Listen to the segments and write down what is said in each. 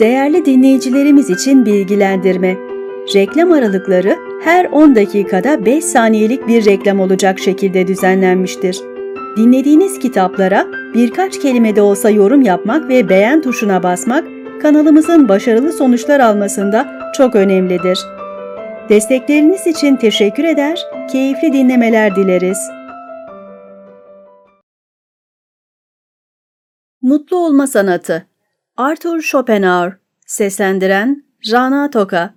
Değerli dinleyicilerimiz için bilgilendirme. Reklam aralıkları her 10 dakikada 5 saniyelik bir reklam olacak şekilde düzenlenmiştir. Dinlediğiniz kitaplara birkaç kelime de olsa yorum yapmak ve beğen tuşuna basmak kanalımızın başarılı sonuçlar almasında çok önemlidir. Destekleriniz için teşekkür eder, keyifli dinlemeler dileriz. Mutlu Olma Sanatı Arthur Schopenhauer Seslendiren Rana Toka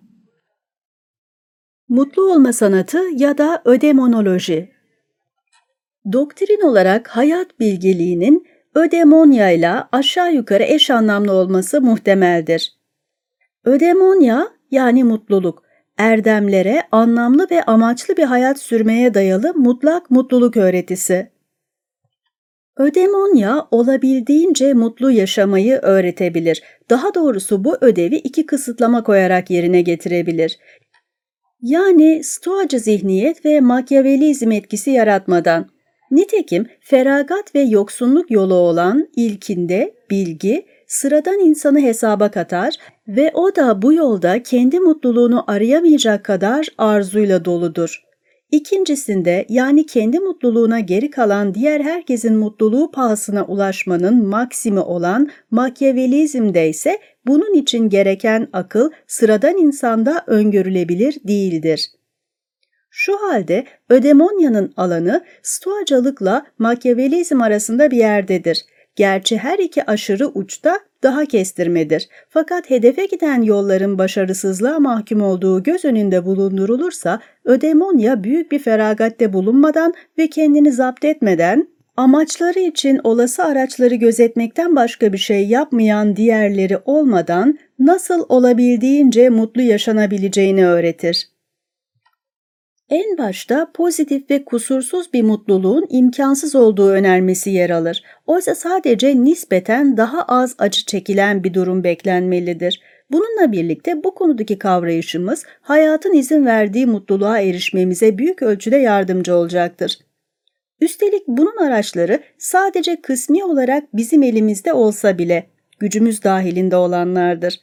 Mutlu Olma Sanatı ya da Ödemonoloji Doktrin olarak hayat bilgeliğinin ödemonya ile aşağı yukarı eş anlamlı olması muhtemeldir. Ödemonya yani mutluluk, erdemlere anlamlı ve amaçlı bir hayat sürmeye dayalı mutlak mutluluk öğretisi. Ödemonya olabildiğince mutlu yaşamayı öğretebilir. Daha doğrusu bu ödevi iki kısıtlama koyarak yerine getirebilir. Yani stoacı zihniyet ve makyavelizm etkisi yaratmadan. Nitekim feragat ve yoksunluk yolu olan ilkinde bilgi, sıradan insanı hesaba katar ve o da bu yolda kendi mutluluğunu arayamayacak kadar arzuyla doludur. İkincisinde yani kendi mutluluğuna geri kalan diğer herkesin mutluluğu pahasına ulaşmanın maksimi olan makyavelizmde ise bunun için gereken akıl sıradan insanda öngörülebilir değildir. Şu halde ödemonyanın alanı stoacılıkla makyavelizm arasında bir yerdedir. Gerçi her iki aşırı uçta daha kestirmedir. Fakat hedefe giden yolların başarısızlığa mahkum olduğu göz önünde bulundurulursa ödemonya büyük bir feragatte bulunmadan ve kendini zapt etmeden amaçları için olası araçları gözetmekten başka bir şey yapmayan diğerleri olmadan nasıl olabildiğince mutlu yaşanabileceğini öğretir. En başta pozitif ve kusursuz bir mutluluğun imkansız olduğu önermesi yer alır. Oysa sadece nispeten daha az acı çekilen bir durum beklenmelidir. Bununla birlikte bu konudaki kavrayışımız hayatın izin verdiği mutluluğa erişmemize büyük ölçüde yardımcı olacaktır. Üstelik bunun araçları sadece kısmi olarak bizim elimizde olsa bile gücümüz dahilinde olanlardır.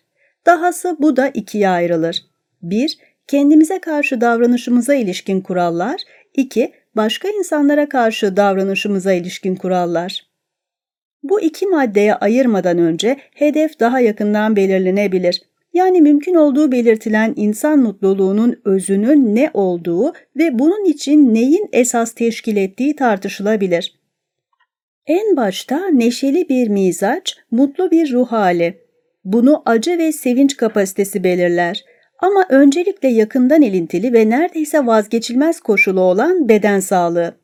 Dahası bu da ikiye ayrılır. 1- kendimize karşı davranışımıza ilişkin kurallar, 2. Başka insanlara karşı davranışımıza ilişkin kurallar. Bu iki maddeye ayırmadan önce hedef daha yakından belirlenebilir. Yani mümkün olduğu belirtilen insan mutluluğunun özünün ne olduğu ve bunun için neyin esas teşkil ettiği tartışılabilir. En başta neşeli bir mizaç, mutlu bir ruh hali. Bunu acı ve sevinç kapasitesi belirler. Ama öncelikle yakından ilintili ve neredeyse vazgeçilmez koşulu olan beden sağlığı.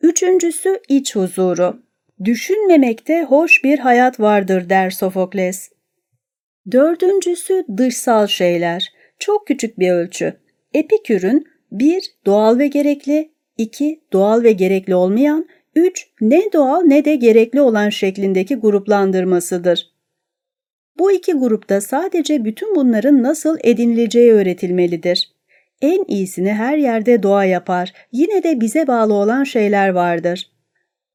Üçüncüsü iç huzuru. Düşünmemekte hoş bir hayat vardır der Sofokles. Dördüncüsü dışsal şeyler. Çok küçük bir ölçü. Epikür'ün 1. Doğal ve gerekli, 2. Doğal ve gerekli olmayan, 3. Ne doğal ne de gerekli olan şeklindeki gruplandırmasıdır. Bu iki grupta sadece bütün bunların nasıl edinileceği öğretilmelidir. En iyisini her yerde doğa yapar, yine de bize bağlı olan şeyler vardır.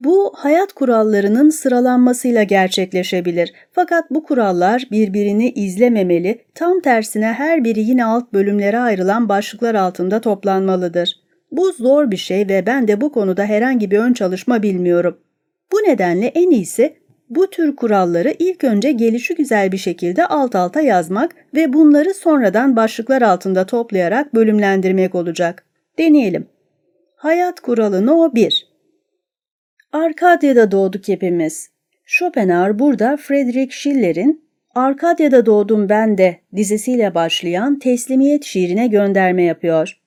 Bu hayat kurallarının sıralanmasıyla gerçekleşebilir. Fakat bu kurallar birbirini izlememeli, tam tersine her biri yine alt bölümlere ayrılan başlıklar altında toplanmalıdır. Bu zor bir şey ve ben de bu konuda herhangi bir ön çalışma bilmiyorum. Bu nedenle en iyisi bu tür kuralları ilk önce gelişi güzel bir şekilde alt alta yazmak ve bunları sonradan başlıklar altında toplayarak bölümlendirmek olacak. Deneyelim. Hayat kuralı No 1 Arkadya'da doğduk hepimiz. Schopenhauer burada Friedrich Schiller'in Arkadya'da doğdum ben de dizisiyle başlayan teslimiyet şiirine gönderme yapıyor.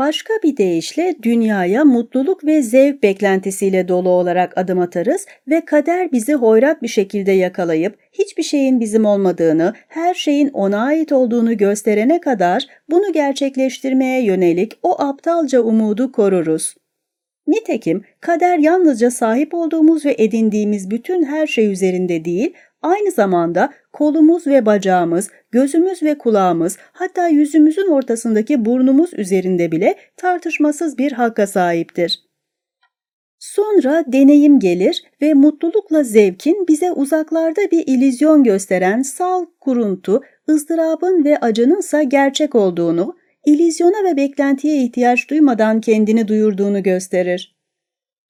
Başka bir deyişle dünyaya mutluluk ve zevk beklentisiyle dolu olarak adım atarız ve kader bizi hoyrat bir şekilde yakalayıp hiçbir şeyin bizim olmadığını, her şeyin ona ait olduğunu gösterene kadar bunu gerçekleştirmeye yönelik o aptalca umudu koruruz. Nitekim kader yalnızca sahip olduğumuz ve edindiğimiz bütün her şey üzerinde değil, aynı zamanda kolumuz ve bacağımız, gözümüz ve kulağımız, hatta yüzümüzün ortasındaki burnumuz üzerinde bile tartışmasız bir hakka sahiptir. Sonra deneyim gelir ve mutlulukla zevkin bize uzaklarda bir ilizyon gösteren sal kuruntu, ızdırabın ve acınınsa gerçek olduğunu, ilizyona ve beklentiye ihtiyaç duymadan kendini duyurduğunu gösterir.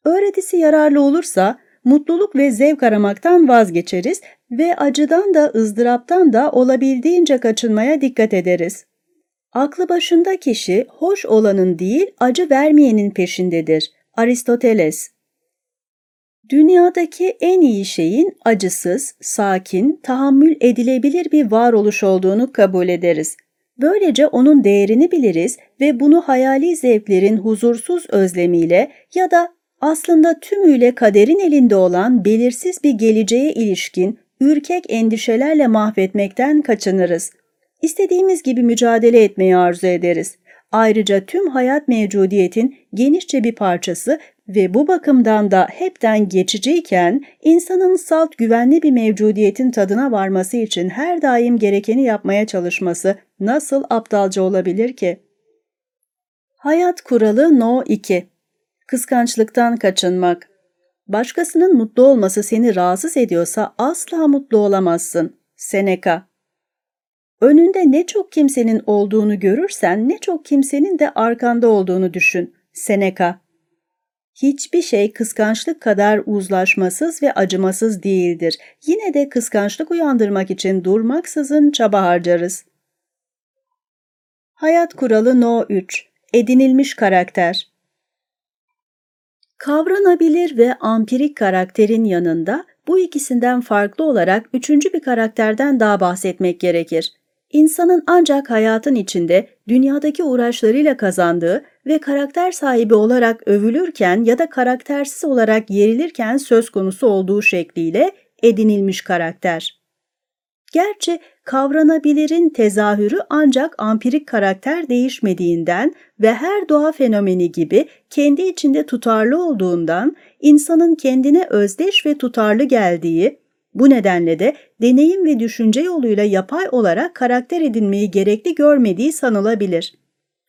Öğretisi yararlı olursa mutluluk ve zevk aramaktan vazgeçeriz ve acıdan da ızdıraptan da olabildiğince kaçınmaya dikkat ederiz. Aklı başında kişi hoş olanın değil acı vermeyenin peşindedir. Aristoteles Dünyadaki en iyi şeyin acısız, sakin, tahammül edilebilir bir varoluş olduğunu kabul ederiz. Böylece onun değerini biliriz ve bunu hayali zevklerin huzursuz özlemiyle ya da aslında tümüyle kaderin elinde olan belirsiz bir geleceğe ilişkin ürkek endişelerle mahvetmekten kaçınırız. İstediğimiz gibi mücadele etmeyi arzu ederiz. Ayrıca tüm hayat mevcudiyetin genişçe bir parçası ve bu bakımdan da hepten geçiciyken insanın salt güvenli bir mevcudiyetin tadına varması için her daim gerekeni yapmaya çalışması nasıl aptalca olabilir ki? Hayat kuralı No 2 Kıskançlıktan kaçınmak Başkasının mutlu olması seni rahatsız ediyorsa asla mutlu olamazsın. Seneca Önünde ne çok kimsenin olduğunu görürsen ne çok kimsenin de arkanda olduğunu düşün. Seneca Hiçbir şey kıskançlık kadar uzlaşmasız ve acımasız değildir. Yine de kıskançlık uyandırmak için durmaksızın çaba harcarız. Hayat kuralı No 3 Edinilmiş karakter Kavranabilir ve ampirik karakterin yanında bu ikisinden farklı olarak üçüncü bir karakterden daha bahsetmek gerekir. İnsanın ancak hayatın içinde dünyadaki uğraşlarıyla kazandığı ve karakter sahibi olarak övülürken ya da karaktersiz olarak yerilirken söz konusu olduğu şekliyle edinilmiş karakter. Gerçi kavranabilirin tezahürü ancak ampirik karakter değişmediğinden ve her doğa fenomeni gibi kendi içinde tutarlı olduğundan insanın kendine özdeş ve tutarlı geldiği, bu nedenle de deneyim ve düşünce yoluyla yapay olarak karakter edinmeyi gerekli görmediği sanılabilir.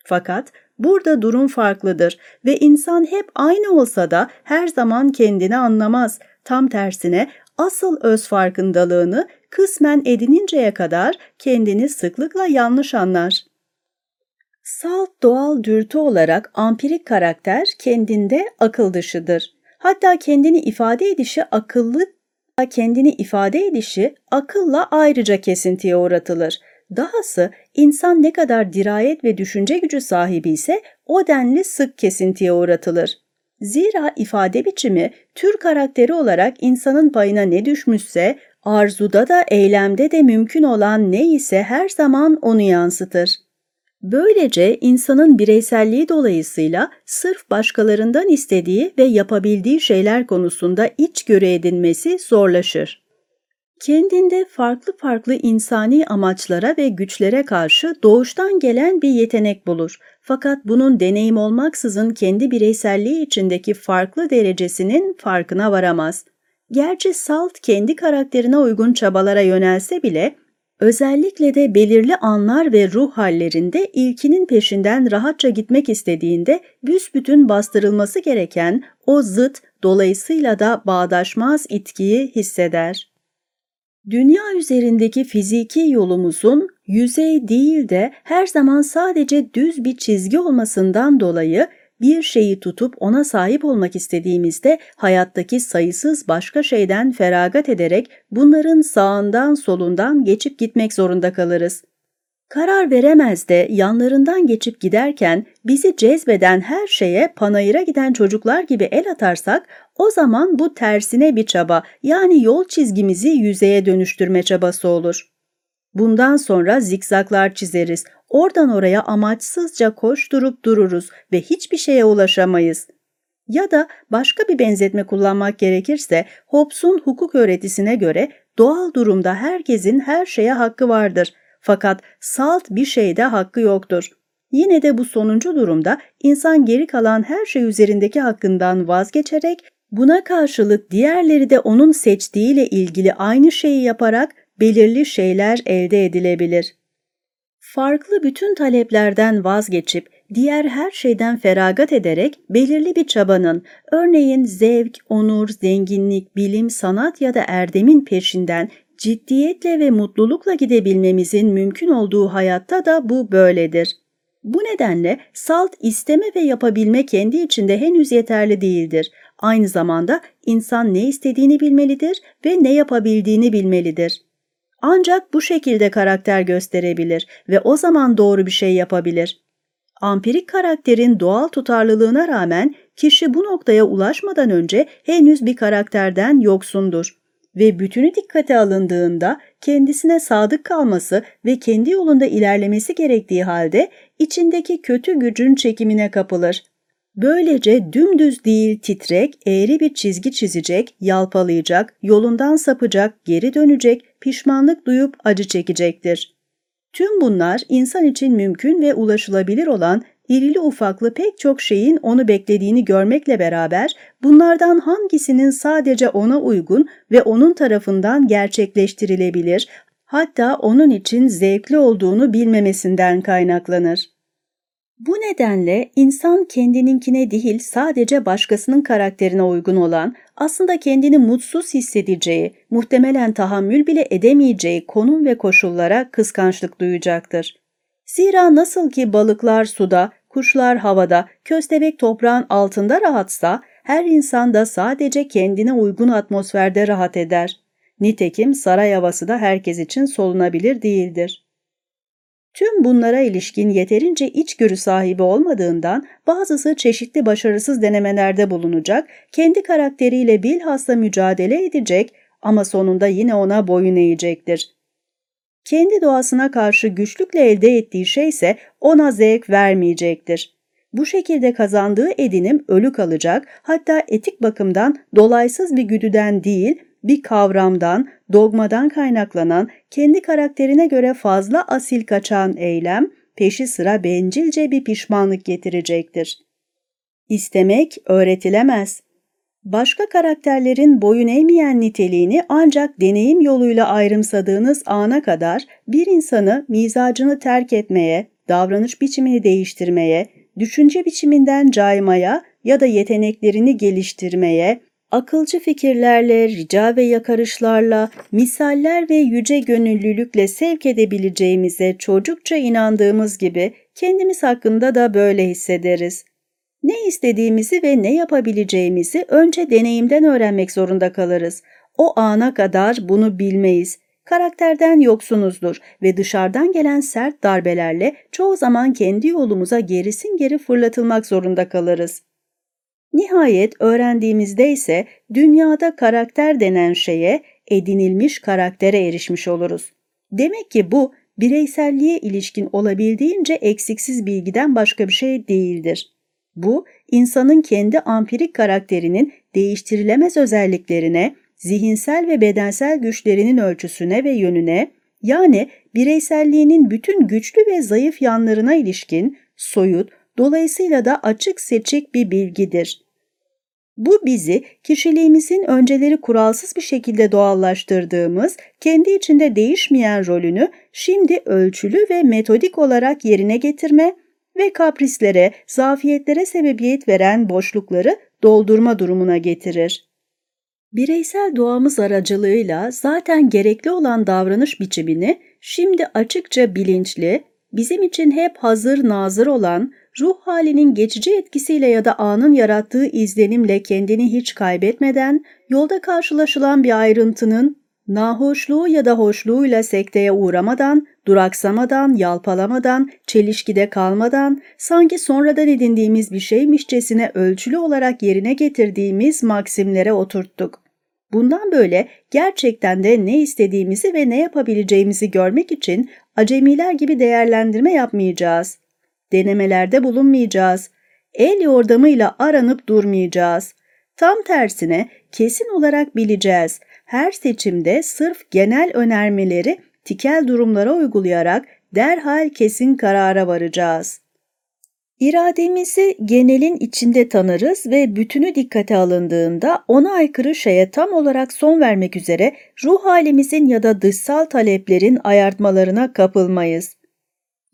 Fakat burada durum farklıdır ve insan hep aynı olsa da her zaman kendini anlamaz. Tam tersine asıl öz farkındalığını kısmen edininceye kadar kendini sıklıkla yanlış anlar. Salt doğal dürtü olarak ampirik karakter kendinde akıl dışıdır. Hatta kendini ifade edişi akıllı kendini ifade edişi akılla ayrıca kesintiye uğratılır. Dahası insan ne kadar dirayet ve düşünce gücü sahibi ise o denli sık kesintiye uğratılır. Zira ifade biçimi tür karakteri olarak insanın payına ne düşmüşse arzuda da eylemde de mümkün olan ne ise her zaman onu yansıtır. Böylece insanın bireyselliği dolayısıyla sırf başkalarından istediği ve yapabildiği şeyler konusunda içgörü edinmesi zorlaşır. Kendinde farklı farklı insani amaçlara ve güçlere karşı doğuştan gelen bir yetenek bulur. Fakat bunun deneyim olmaksızın kendi bireyselliği içindeki farklı derecesinin farkına varamaz. Gerçi Salt kendi karakterine uygun çabalara yönelse bile Özellikle de belirli anlar ve ruh hallerinde ilkinin peşinden rahatça gitmek istediğinde büsbütün bastırılması gereken o zıt dolayısıyla da bağdaşmaz itkiyi hisseder. Dünya üzerindeki fiziki yolumuzun yüzey değil de her zaman sadece düz bir çizgi olmasından dolayı bir şeyi tutup ona sahip olmak istediğimizde hayattaki sayısız başka şeyden feragat ederek bunların sağından solundan geçip gitmek zorunda kalırız. Karar veremez de yanlarından geçip giderken bizi cezbeden her şeye panayıra giden çocuklar gibi el atarsak o zaman bu tersine bir çaba yani yol çizgimizi yüzeye dönüştürme çabası olur. Bundan sonra zikzaklar çizeriz, Oradan oraya amaçsızca koşturup dururuz ve hiçbir şeye ulaşamayız. Ya da başka bir benzetme kullanmak gerekirse Hobbes'un hukuk öğretisine göre doğal durumda herkesin her şeye hakkı vardır. Fakat salt bir şeyde hakkı yoktur. Yine de bu sonuncu durumda insan geri kalan her şey üzerindeki hakkından vazgeçerek buna karşılık diğerleri de onun seçtiğiyle ilgili aynı şeyi yaparak belirli şeyler elde edilebilir farklı bütün taleplerden vazgeçip diğer her şeyden feragat ederek belirli bir çabanın, örneğin zevk, onur, zenginlik, bilim, sanat ya da erdemin peşinden ciddiyetle ve mutlulukla gidebilmemizin mümkün olduğu hayatta da bu böyledir. Bu nedenle salt isteme ve yapabilme kendi içinde henüz yeterli değildir. Aynı zamanda insan ne istediğini bilmelidir ve ne yapabildiğini bilmelidir. Ancak bu şekilde karakter gösterebilir ve o zaman doğru bir şey yapabilir. Ampirik karakterin doğal tutarlılığına rağmen kişi bu noktaya ulaşmadan önce henüz bir karakterden yoksundur ve bütünü dikkate alındığında kendisine sadık kalması ve kendi yolunda ilerlemesi gerektiği halde içindeki kötü gücün çekimine kapılır. Böylece dümdüz değil titrek, eğri bir çizgi çizecek, yalpalayacak, yolundan sapacak, geri dönecek, pişmanlık duyup acı çekecektir. Tüm bunlar insan için mümkün ve ulaşılabilir olan irili ufaklı pek çok şeyin onu beklediğini görmekle beraber bunlardan hangisinin sadece ona uygun ve onun tarafından gerçekleştirilebilir, hatta onun için zevkli olduğunu bilmemesinden kaynaklanır. Bu nedenle insan kendininkine değil sadece başkasının karakterine uygun olan, aslında kendini mutsuz hissedeceği, muhtemelen tahammül bile edemeyeceği konum ve koşullara kıskançlık duyacaktır. Zira nasıl ki balıklar suda, kuşlar havada, köstebek toprağın altında rahatsa, her insan da sadece kendine uygun atmosferde rahat eder. Nitekim saray havası da herkes için solunabilir değildir. Tüm bunlara ilişkin yeterince içgörü sahibi olmadığından bazısı çeşitli başarısız denemelerde bulunacak, kendi karakteriyle bilhassa mücadele edecek ama sonunda yine ona boyun eğecektir. Kendi doğasına karşı güçlükle elde ettiği şey ise ona zevk vermeyecektir. Bu şekilde kazandığı edinim ölü kalacak, hatta etik bakımdan dolaysız bir güdüden değil, bir kavramdan, dogmadan kaynaklanan, kendi karakterine göre fazla asil kaçan eylem, peşi sıra bencilce bir pişmanlık getirecektir. İstemek öğretilemez. Başka karakterlerin boyun eğmeyen niteliğini ancak deneyim yoluyla ayrımsadığınız ana kadar bir insanı mizacını terk etmeye, davranış biçimini değiştirmeye, düşünce biçiminden caymaya ya da yeteneklerini geliştirmeye, akılcı fikirlerle, rica ve yakarışlarla, misaller ve yüce gönüllülükle sevk edebileceğimize çocukça inandığımız gibi kendimiz hakkında da böyle hissederiz. Ne istediğimizi ve ne yapabileceğimizi önce deneyimden öğrenmek zorunda kalırız. O ana kadar bunu bilmeyiz. Karakterden yoksunuzdur ve dışarıdan gelen sert darbelerle çoğu zaman kendi yolumuza gerisin geri fırlatılmak zorunda kalırız. Nihayet öğrendiğimizde ise dünyada karakter denen şeye edinilmiş karaktere erişmiş oluruz. Demek ki bu bireyselliğe ilişkin olabildiğince eksiksiz bilgiden başka bir şey değildir. Bu, insanın kendi ampirik karakterinin değiştirilemez özelliklerine, zihinsel ve bedensel güçlerinin ölçüsüne ve yönüne, yani bireyselliğinin bütün güçlü ve zayıf yanlarına ilişkin soyut, dolayısıyla da açık seçik bir bilgidir. Bu bizi kişiliğimizin önceleri kuralsız bir şekilde doğallaştırdığımız, kendi içinde değişmeyen rolünü şimdi ölçülü ve metodik olarak yerine getirme ve kaprislere, zafiyetlere sebebiyet veren boşlukları doldurma durumuna getirir. Bireysel doğamız aracılığıyla zaten gerekli olan davranış biçimini şimdi açıkça bilinçli, bizim için hep hazır nazır olan, ruh halinin geçici etkisiyle ya da anın yarattığı izlenimle kendini hiç kaybetmeden, yolda karşılaşılan bir ayrıntının nahoşluğu ya da hoşluğuyla sekteye uğramadan, duraksamadan, yalpalamadan, çelişkide kalmadan, sanki sonradan edindiğimiz bir şeymişçesine ölçülü olarak yerine getirdiğimiz maksimlere oturttuk. Bundan böyle gerçekten de ne istediğimizi ve ne yapabileceğimizi görmek için acemiler gibi değerlendirme yapmayacağız. Denemelerde bulunmayacağız. El yordamıyla aranıp durmayacağız. Tam tersine kesin olarak bileceğiz. Her seçimde sırf genel önermeleri tikel durumlara uygulayarak derhal kesin karara varacağız. İrademizi genelin içinde tanırız ve bütünü dikkate alındığında ona aykırı şeye tam olarak son vermek üzere ruh halimizin ya da dışsal taleplerin ayartmalarına kapılmayız.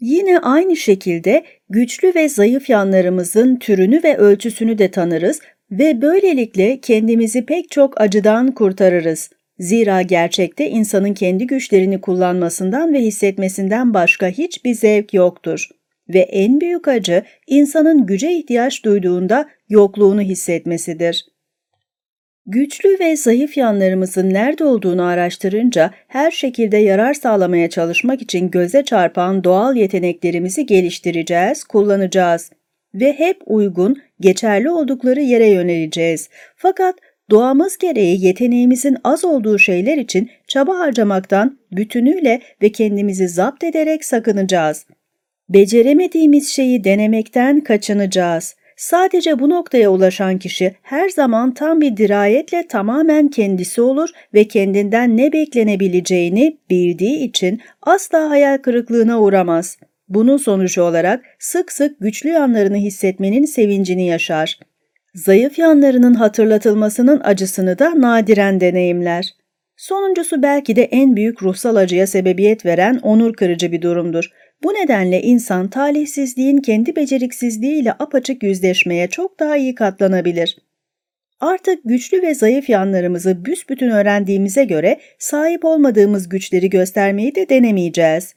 Yine aynı şekilde güçlü ve zayıf yanlarımızın türünü ve ölçüsünü de tanırız ve böylelikle kendimizi pek çok acıdan kurtarırız. Zira gerçekte insanın kendi güçlerini kullanmasından ve hissetmesinden başka hiçbir zevk yoktur. Ve en büyük acı insanın güce ihtiyaç duyduğunda yokluğunu hissetmesidir. Güçlü ve zayıf yanlarımızın nerede olduğunu araştırınca her şekilde yarar sağlamaya çalışmak için göze çarpan doğal yeteneklerimizi geliştireceğiz, kullanacağız ve hep uygun, geçerli oldukları yere yöneleceğiz. Fakat doğamız gereği yeteneğimizin az olduğu şeyler için çaba harcamaktan bütünüyle ve kendimizi zapt ederek sakınacağız. Beceremediğimiz şeyi denemekten kaçınacağız. Sadece bu noktaya ulaşan kişi her zaman tam bir dirayetle tamamen kendisi olur ve kendinden ne beklenebileceğini bildiği için asla hayal kırıklığına uğramaz. Bunun sonucu olarak sık sık güçlü yanlarını hissetmenin sevincini yaşar. Zayıf yanlarının hatırlatılmasının acısını da nadiren deneyimler. Sonuncusu belki de en büyük ruhsal acıya sebebiyet veren onur kırıcı bir durumdur. Bu nedenle insan talihsizliğin kendi beceriksizliğiyle apaçık yüzleşmeye çok daha iyi katlanabilir. Artık güçlü ve zayıf yanlarımızı büsbütün öğrendiğimize göre sahip olmadığımız güçleri göstermeyi de denemeyeceğiz.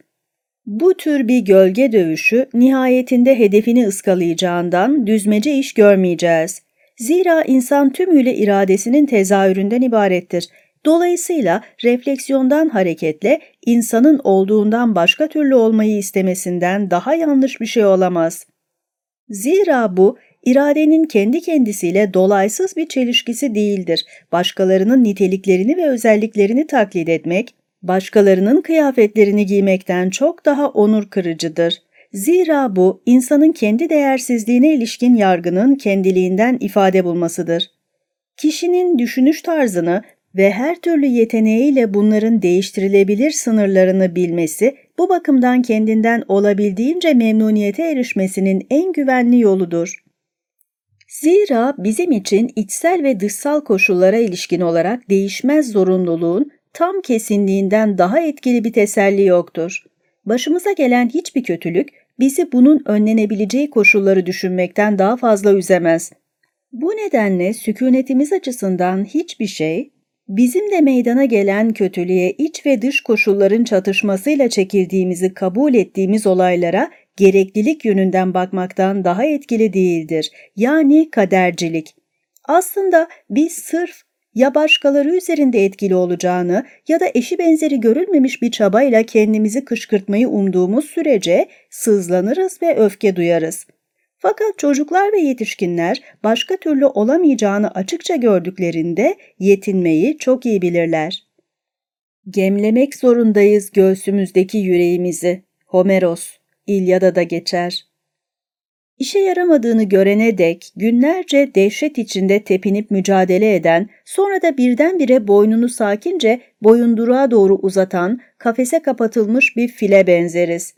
Bu tür bir gölge dövüşü nihayetinde hedefini ıskalayacağından düzmece iş görmeyeceğiz. Zira insan tümüyle iradesinin tezahüründen ibarettir Dolayısıyla refleksiyondan hareketle insanın olduğundan başka türlü olmayı istemesinden daha yanlış bir şey olamaz. Zira bu iradenin kendi kendisiyle dolaysız bir çelişkisi değildir. Başkalarının niteliklerini ve özelliklerini taklit etmek, başkalarının kıyafetlerini giymekten çok daha onur kırıcıdır. Zira bu insanın kendi değersizliğine ilişkin yargının kendiliğinden ifade bulmasıdır. Kişinin düşünüş tarzını ve her türlü yeteneğiyle bunların değiştirilebilir sınırlarını bilmesi, bu bakımdan kendinden olabildiğince memnuniyete erişmesinin en güvenli yoludur. Zira bizim için içsel ve dışsal koşullara ilişkin olarak değişmez zorunluluğun tam kesinliğinden daha etkili bir teselli yoktur. Başımıza gelen hiçbir kötülük bizi bunun önlenebileceği koşulları düşünmekten daha fazla üzemez. Bu nedenle sükunetimiz açısından hiçbir şey Bizim de meydana gelen kötülüğe iç ve dış koşulların çatışmasıyla çekildiğimizi kabul ettiğimiz olaylara gereklilik yönünden bakmaktan daha etkili değildir. Yani kadercilik. Aslında biz sırf ya başkaları üzerinde etkili olacağını ya da eşi benzeri görülmemiş bir çabayla kendimizi kışkırtmayı umduğumuz sürece sızlanırız ve öfke duyarız. Fakat çocuklar ve yetişkinler başka türlü olamayacağını açıkça gördüklerinde yetinmeyi çok iyi bilirler. Gemlemek zorundayız göğsümüzdeki yüreğimizi. Homeros, İlyada da geçer. İşe yaramadığını görene dek günlerce dehşet içinde tepinip mücadele eden, sonra da birdenbire boynunu sakince boyunduruğa doğru uzatan, kafese kapatılmış bir file benzeriz.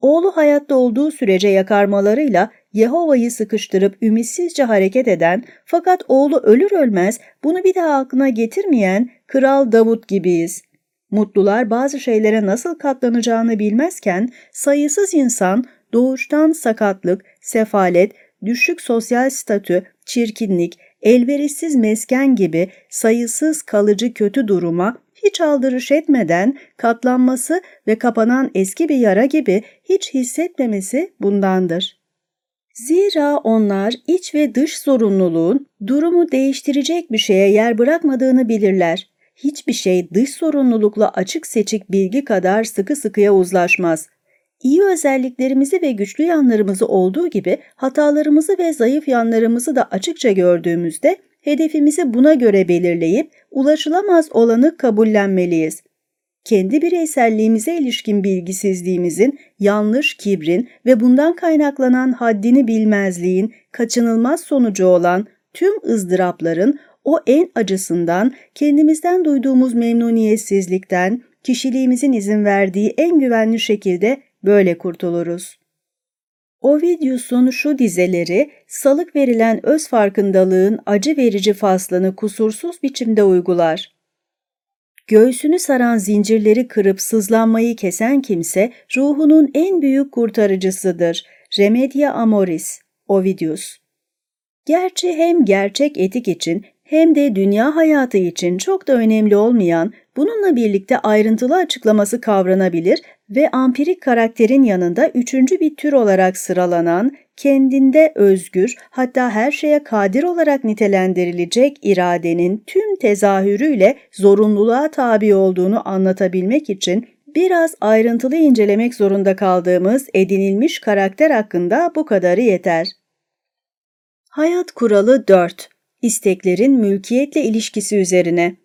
Oğlu hayatta olduğu sürece yakarmalarıyla Yehova'yı sıkıştırıp ümitsizce hareket eden fakat oğlu ölür ölmez bunu bir daha aklına getirmeyen Kral Davut gibiyiz. Mutlular bazı şeylere nasıl katlanacağını bilmezken sayısız insan doğuştan sakatlık, sefalet, düşük sosyal statü, çirkinlik, elverişsiz mesken gibi sayısız kalıcı kötü duruma hiç aldırış etmeden katlanması ve kapanan eski bir yara gibi hiç hissetmemesi bundandır. Zira onlar iç ve dış zorunluluğun durumu değiştirecek bir şeye yer bırakmadığını bilirler. Hiçbir şey dış sorumlulukla açık seçik bilgi kadar sıkı sıkıya uzlaşmaz. İyi özelliklerimizi ve güçlü yanlarımızı olduğu gibi hatalarımızı ve zayıf yanlarımızı da açıkça gördüğümüzde hedefimizi buna göre belirleyip ulaşılamaz olanı kabullenmeliyiz. Kendi bireyselliğimize ilişkin bilgisizliğimizin, yanlış kibrin ve bundan kaynaklanan haddini bilmezliğin kaçınılmaz sonucu olan tüm ızdırapların o en acısından, kendimizden duyduğumuz memnuniyetsizlikten, kişiliğimizin izin verdiği en güvenli şekilde böyle kurtuluruz. Ovidius'un şu dizeleri salık verilen öz farkındalığın acı verici faslını kusursuz biçimde uygular. Göğsünü saran zincirleri kırıp sızlanmayı kesen kimse ruhunun en büyük kurtarıcısıdır. Remedia amoris, Ovidius. Gerçi hem gerçek etik için hem de dünya hayatı için çok da önemli olmayan, bununla birlikte ayrıntılı açıklaması kavranabilir ve ampirik karakterin yanında üçüncü bir tür olarak sıralanan, kendinde özgür hatta her şeye kadir olarak nitelendirilecek iradenin tüm tezahürüyle zorunluluğa tabi olduğunu anlatabilmek için biraz ayrıntılı incelemek zorunda kaldığımız edinilmiş karakter hakkında bu kadarı yeter. Hayat kuralı 4. İsteklerin mülkiyetle ilişkisi üzerine.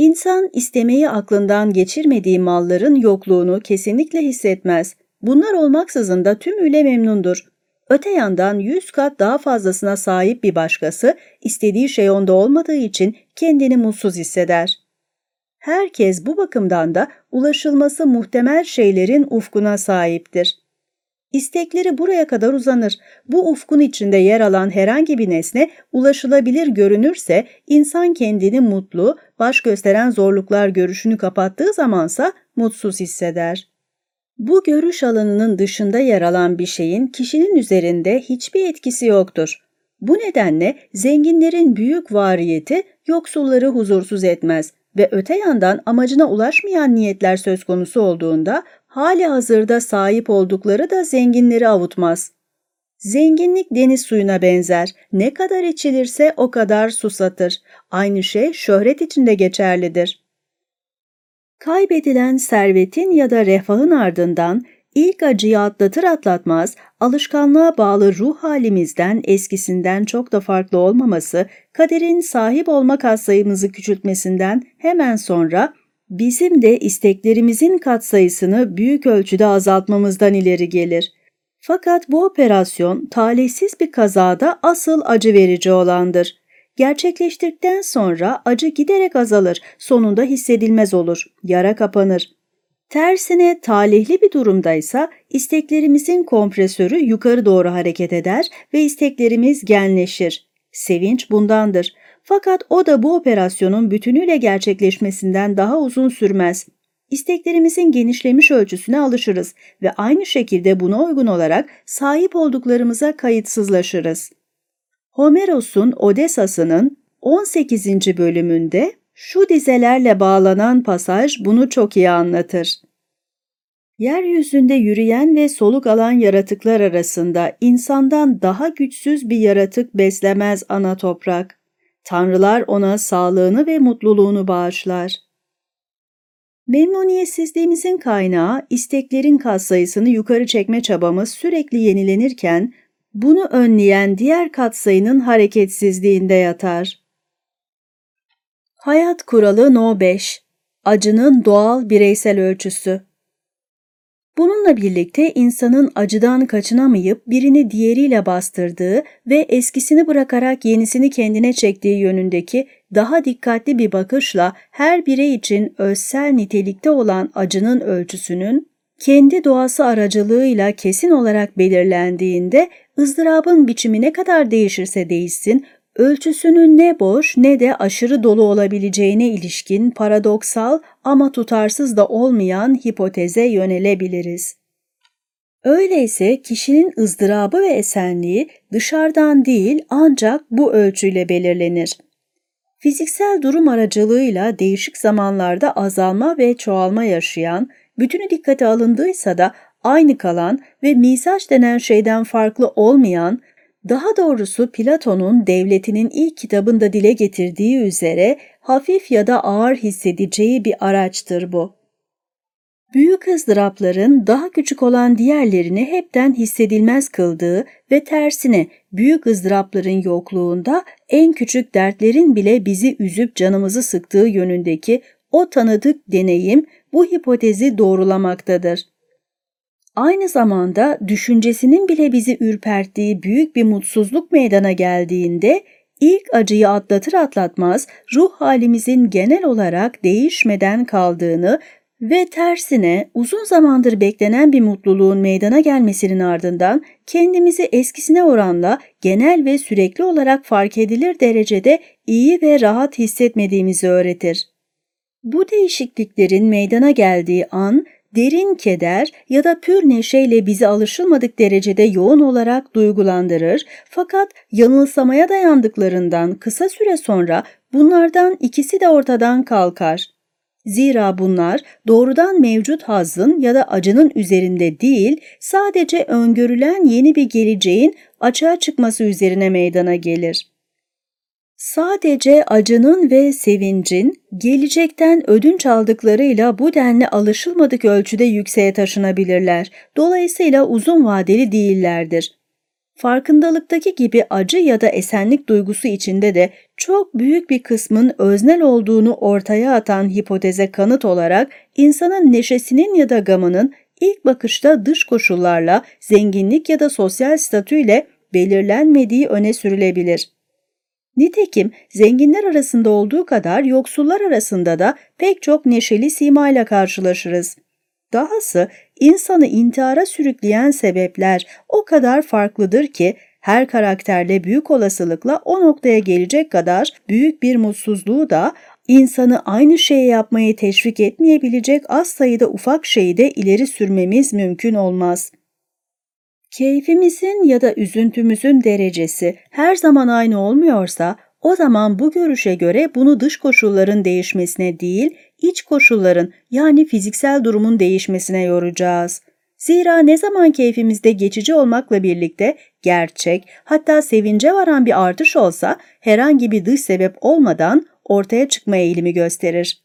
İnsan istemeyi aklından geçirmediği malların yokluğunu kesinlikle hissetmez. Bunlar olmaksızın da tümüyle memnundur. Öte yandan yüz kat daha fazlasına sahip bir başkası istediği şey onda olmadığı için kendini mutsuz hisseder. Herkes bu bakımdan da ulaşılması muhtemel şeylerin ufkuna sahiptir. İstekleri buraya kadar uzanır. Bu ufkun içinde yer alan herhangi bir nesne ulaşılabilir görünürse insan kendini mutlu, baş gösteren zorluklar görüşünü kapattığı zamansa mutsuz hisseder. Bu görüş alanının dışında yer alan bir şeyin kişinin üzerinde hiçbir etkisi yoktur. Bu nedenle zenginlerin büyük variyeti yoksulları huzursuz etmez ve öte yandan amacına ulaşmayan niyetler söz konusu olduğunda hali hazırda sahip oldukları da zenginleri avutmaz. Zenginlik deniz suyuna benzer. Ne kadar içilirse o kadar susatır. Aynı şey şöhret için de geçerlidir. Kaybedilen servetin ya da refahın ardından ilk acıyı atlatır atlatmaz alışkanlığa bağlı ruh halimizden eskisinden çok da farklı olmaması, kaderin sahip olma katsayımızı küçültmesinden hemen sonra bizim de isteklerimizin katsayısını büyük ölçüde azaltmamızdan ileri gelir. Fakat bu operasyon talihsiz bir kazada asıl acı verici olandır. Gerçekleştirdikten sonra acı giderek azalır, sonunda hissedilmez olur, yara kapanır. Tersine talihli bir durumdaysa isteklerimizin kompresörü yukarı doğru hareket eder ve isteklerimiz genleşir. Sevinç bundandır. Fakat o da bu operasyonun bütünüyle gerçekleşmesinden daha uzun sürmez. İsteklerimizin genişlemiş ölçüsüne alışırız ve aynı şekilde buna uygun olarak sahip olduklarımıza kayıtsızlaşırız. Homeros'un Odessa'sının 18. bölümünde şu dizelerle bağlanan pasaj bunu çok iyi anlatır. Yeryüzünde yürüyen ve soluk alan yaratıklar arasında insandan daha güçsüz bir yaratık beslemez ana toprak. Tanrılar ona sağlığını ve mutluluğunu bağışlar. Memnuniyetsizliğimizin kaynağı isteklerin katsayısını yukarı çekme çabamız sürekli yenilenirken bunu önleyen diğer katsayının hareketsizliğinde yatar. Hayat kuralı No 5 Acının doğal bireysel ölçüsü Bununla birlikte insanın acıdan kaçınamayıp birini diğeriyle bastırdığı ve eskisini bırakarak yenisini kendine çektiği yönündeki daha dikkatli bir bakışla her birey için özsel nitelikte olan acının ölçüsünün kendi doğası aracılığıyla kesin olarak belirlendiğinde ızdırabın biçimi ne kadar değişirse değişsin ölçüsünün ne boş ne de aşırı dolu olabileceğine ilişkin paradoksal ama tutarsız da olmayan hipoteze yönelebiliriz. Öyleyse kişinin ızdırabı ve esenliği dışarıdan değil ancak bu ölçüyle belirlenir. Fiziksel durum aracılığıyla değişik zamanlarda azalma ve çoğalma yaşayan, bütünü dikkate alındıysa da aynı kalan ve mizaç denen şeyden farklı olmayan daha doğrusu Platon'un devletinin ilk kitabında dile getirdiği üzere hafif ya da ağır hissedeceği bir araçtır bu. Büyük ızdırapların daha küçük olan diğerlerini hepten hissedilmez kıldığı ve tersine büyük ızdırapların yokluğunda en küçük dertlerin bile bizi üzüp canımızı sıktığı yönündeki o tanıdık deneyim bu hipotezi doğrulamaktadır. Aynı zamanda düşüncesinin bile bizi ürperttiği büyük bir mutsuzluk meydana geldiğinde ilk acıyı atlatır atlatmaz ruh halimizin genel olarak değişmeden kaldığını ve tersine uzun zamandır beklenen bir mutluluğun meydana gelmesinin ardından kendimizi eskisine oranla genel ve sürekli olarak fark edilir derecede iyi ve rahat hissetmediğimizi öğretir. Bu değişikliklerin meydana geldiği an derin keder ya da pür neşeyle bizi alışılmadık derecede yoğun olarak duygulandırır fakat yanılsamaya dayandıklarından kısa süre sonra bunlardan ikisi de ortadan kalkar. Zira bunlar doğrudan mevcut hazzın ya da acının üzerinde değil, sadece öngörülen yeni bir geleceğin açığa çıkması üzerine meydana gelir. Sadece acının ve sevincin gelecekten ödünç aldıklarıyla bu denli alışılmadık ölçüde yükseğe taşınabilirler. Dolayısıyla uzun vadeli değillerdir. Farkındalıktaki gibi acı ya da esenlik duygusu içinde de çok büyük bir kısmın öznel olduğunu ortaya atan hipoteze kanıt olarak insanın neşesinin ya da gamının ilk bakışta dış koşullarla, zenginlik ya da sosyal statüyle belirlenmediği öne sürülebilir. Nitekim zenginler arasında olduğu kadar yoksullar arasında da pek çok neşeli simayla karşılaşırız. Dahası insanı intihara sürükleyen sebepler o kadar farklıdır ki her karakterle büyük olasılıkla o noktaya gelecek kadar büyük bir mutsuzluğu da insanı aynı şeyi yapmayı teşvik etmeyebilecek az sayıda ufak şeyi de ileri sürmemiz mümkün olmaz. Keyfimizin ya da üzüntümüzün derecesi her zaman aynı olmuyorsa o zaman bu görüşe göre bunu dış koşulların değişmesine değil, iç koşulların yani fiziksel durumun değişmesine yoracağız. Zira ne zaman keyfimizde geçici olmakla birlikte gerçek hatta sevince varan bir artış olsa herhangi bir dış sebep olmadan ortaya çıkma eğilimi gösterir.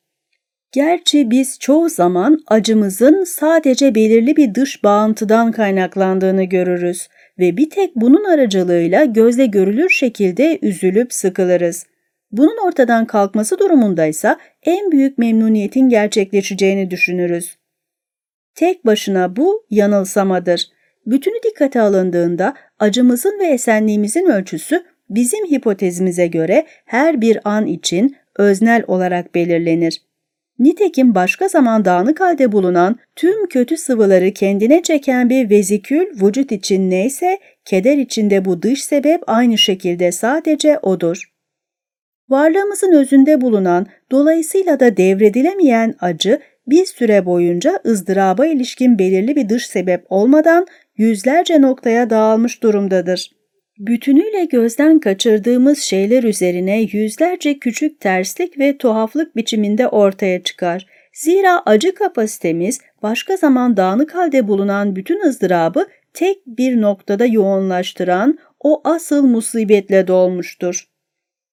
Gerçi biz çoğu zaman acımızın sadece belirli bir dış bağıntıdan kaynaklandığını görürüz ve bir tek bunun aracılığıyla gözle görülür şekilde üzülüp sıkılırız. Bunun ortadan kalkması durumundaysa en büyük memnuniyetin gerçekleşeceğini düşünürüz. Tek başına bu yanılsamadır. Bütünü dikkate alındığında acımızın ve esenliğimizin ölçüsü bizim hipotezimize göre her bir an için öznel olarak belirlenir. Nitekim başka zaman dağınık halde bulunan tüm kötü sıvıları kendine çeken bir vezikül vücut için neyse, keder içinde bu dış sebep aynı şekilde sadece odur. Varlığımızın özünde bulunan, dolayısıyla da devredilemeyen acı bir süre boyunca ızdıraba ilişkin belirli bir dış sebep olmadan yüzlerce noktaya dağılmış durumdadır. Bütünüyle gözden kaçırdığımız şeyler üzerine yüzlerce küçük terslik ve tuhaflık biçiminde ortaya çıkar. Zira acı kapasitemiz başka zaman dağınık halde bulunan bütün ızdırabı tek bir noktada yoğunlaştıran o asıl musibetle dolmuştur.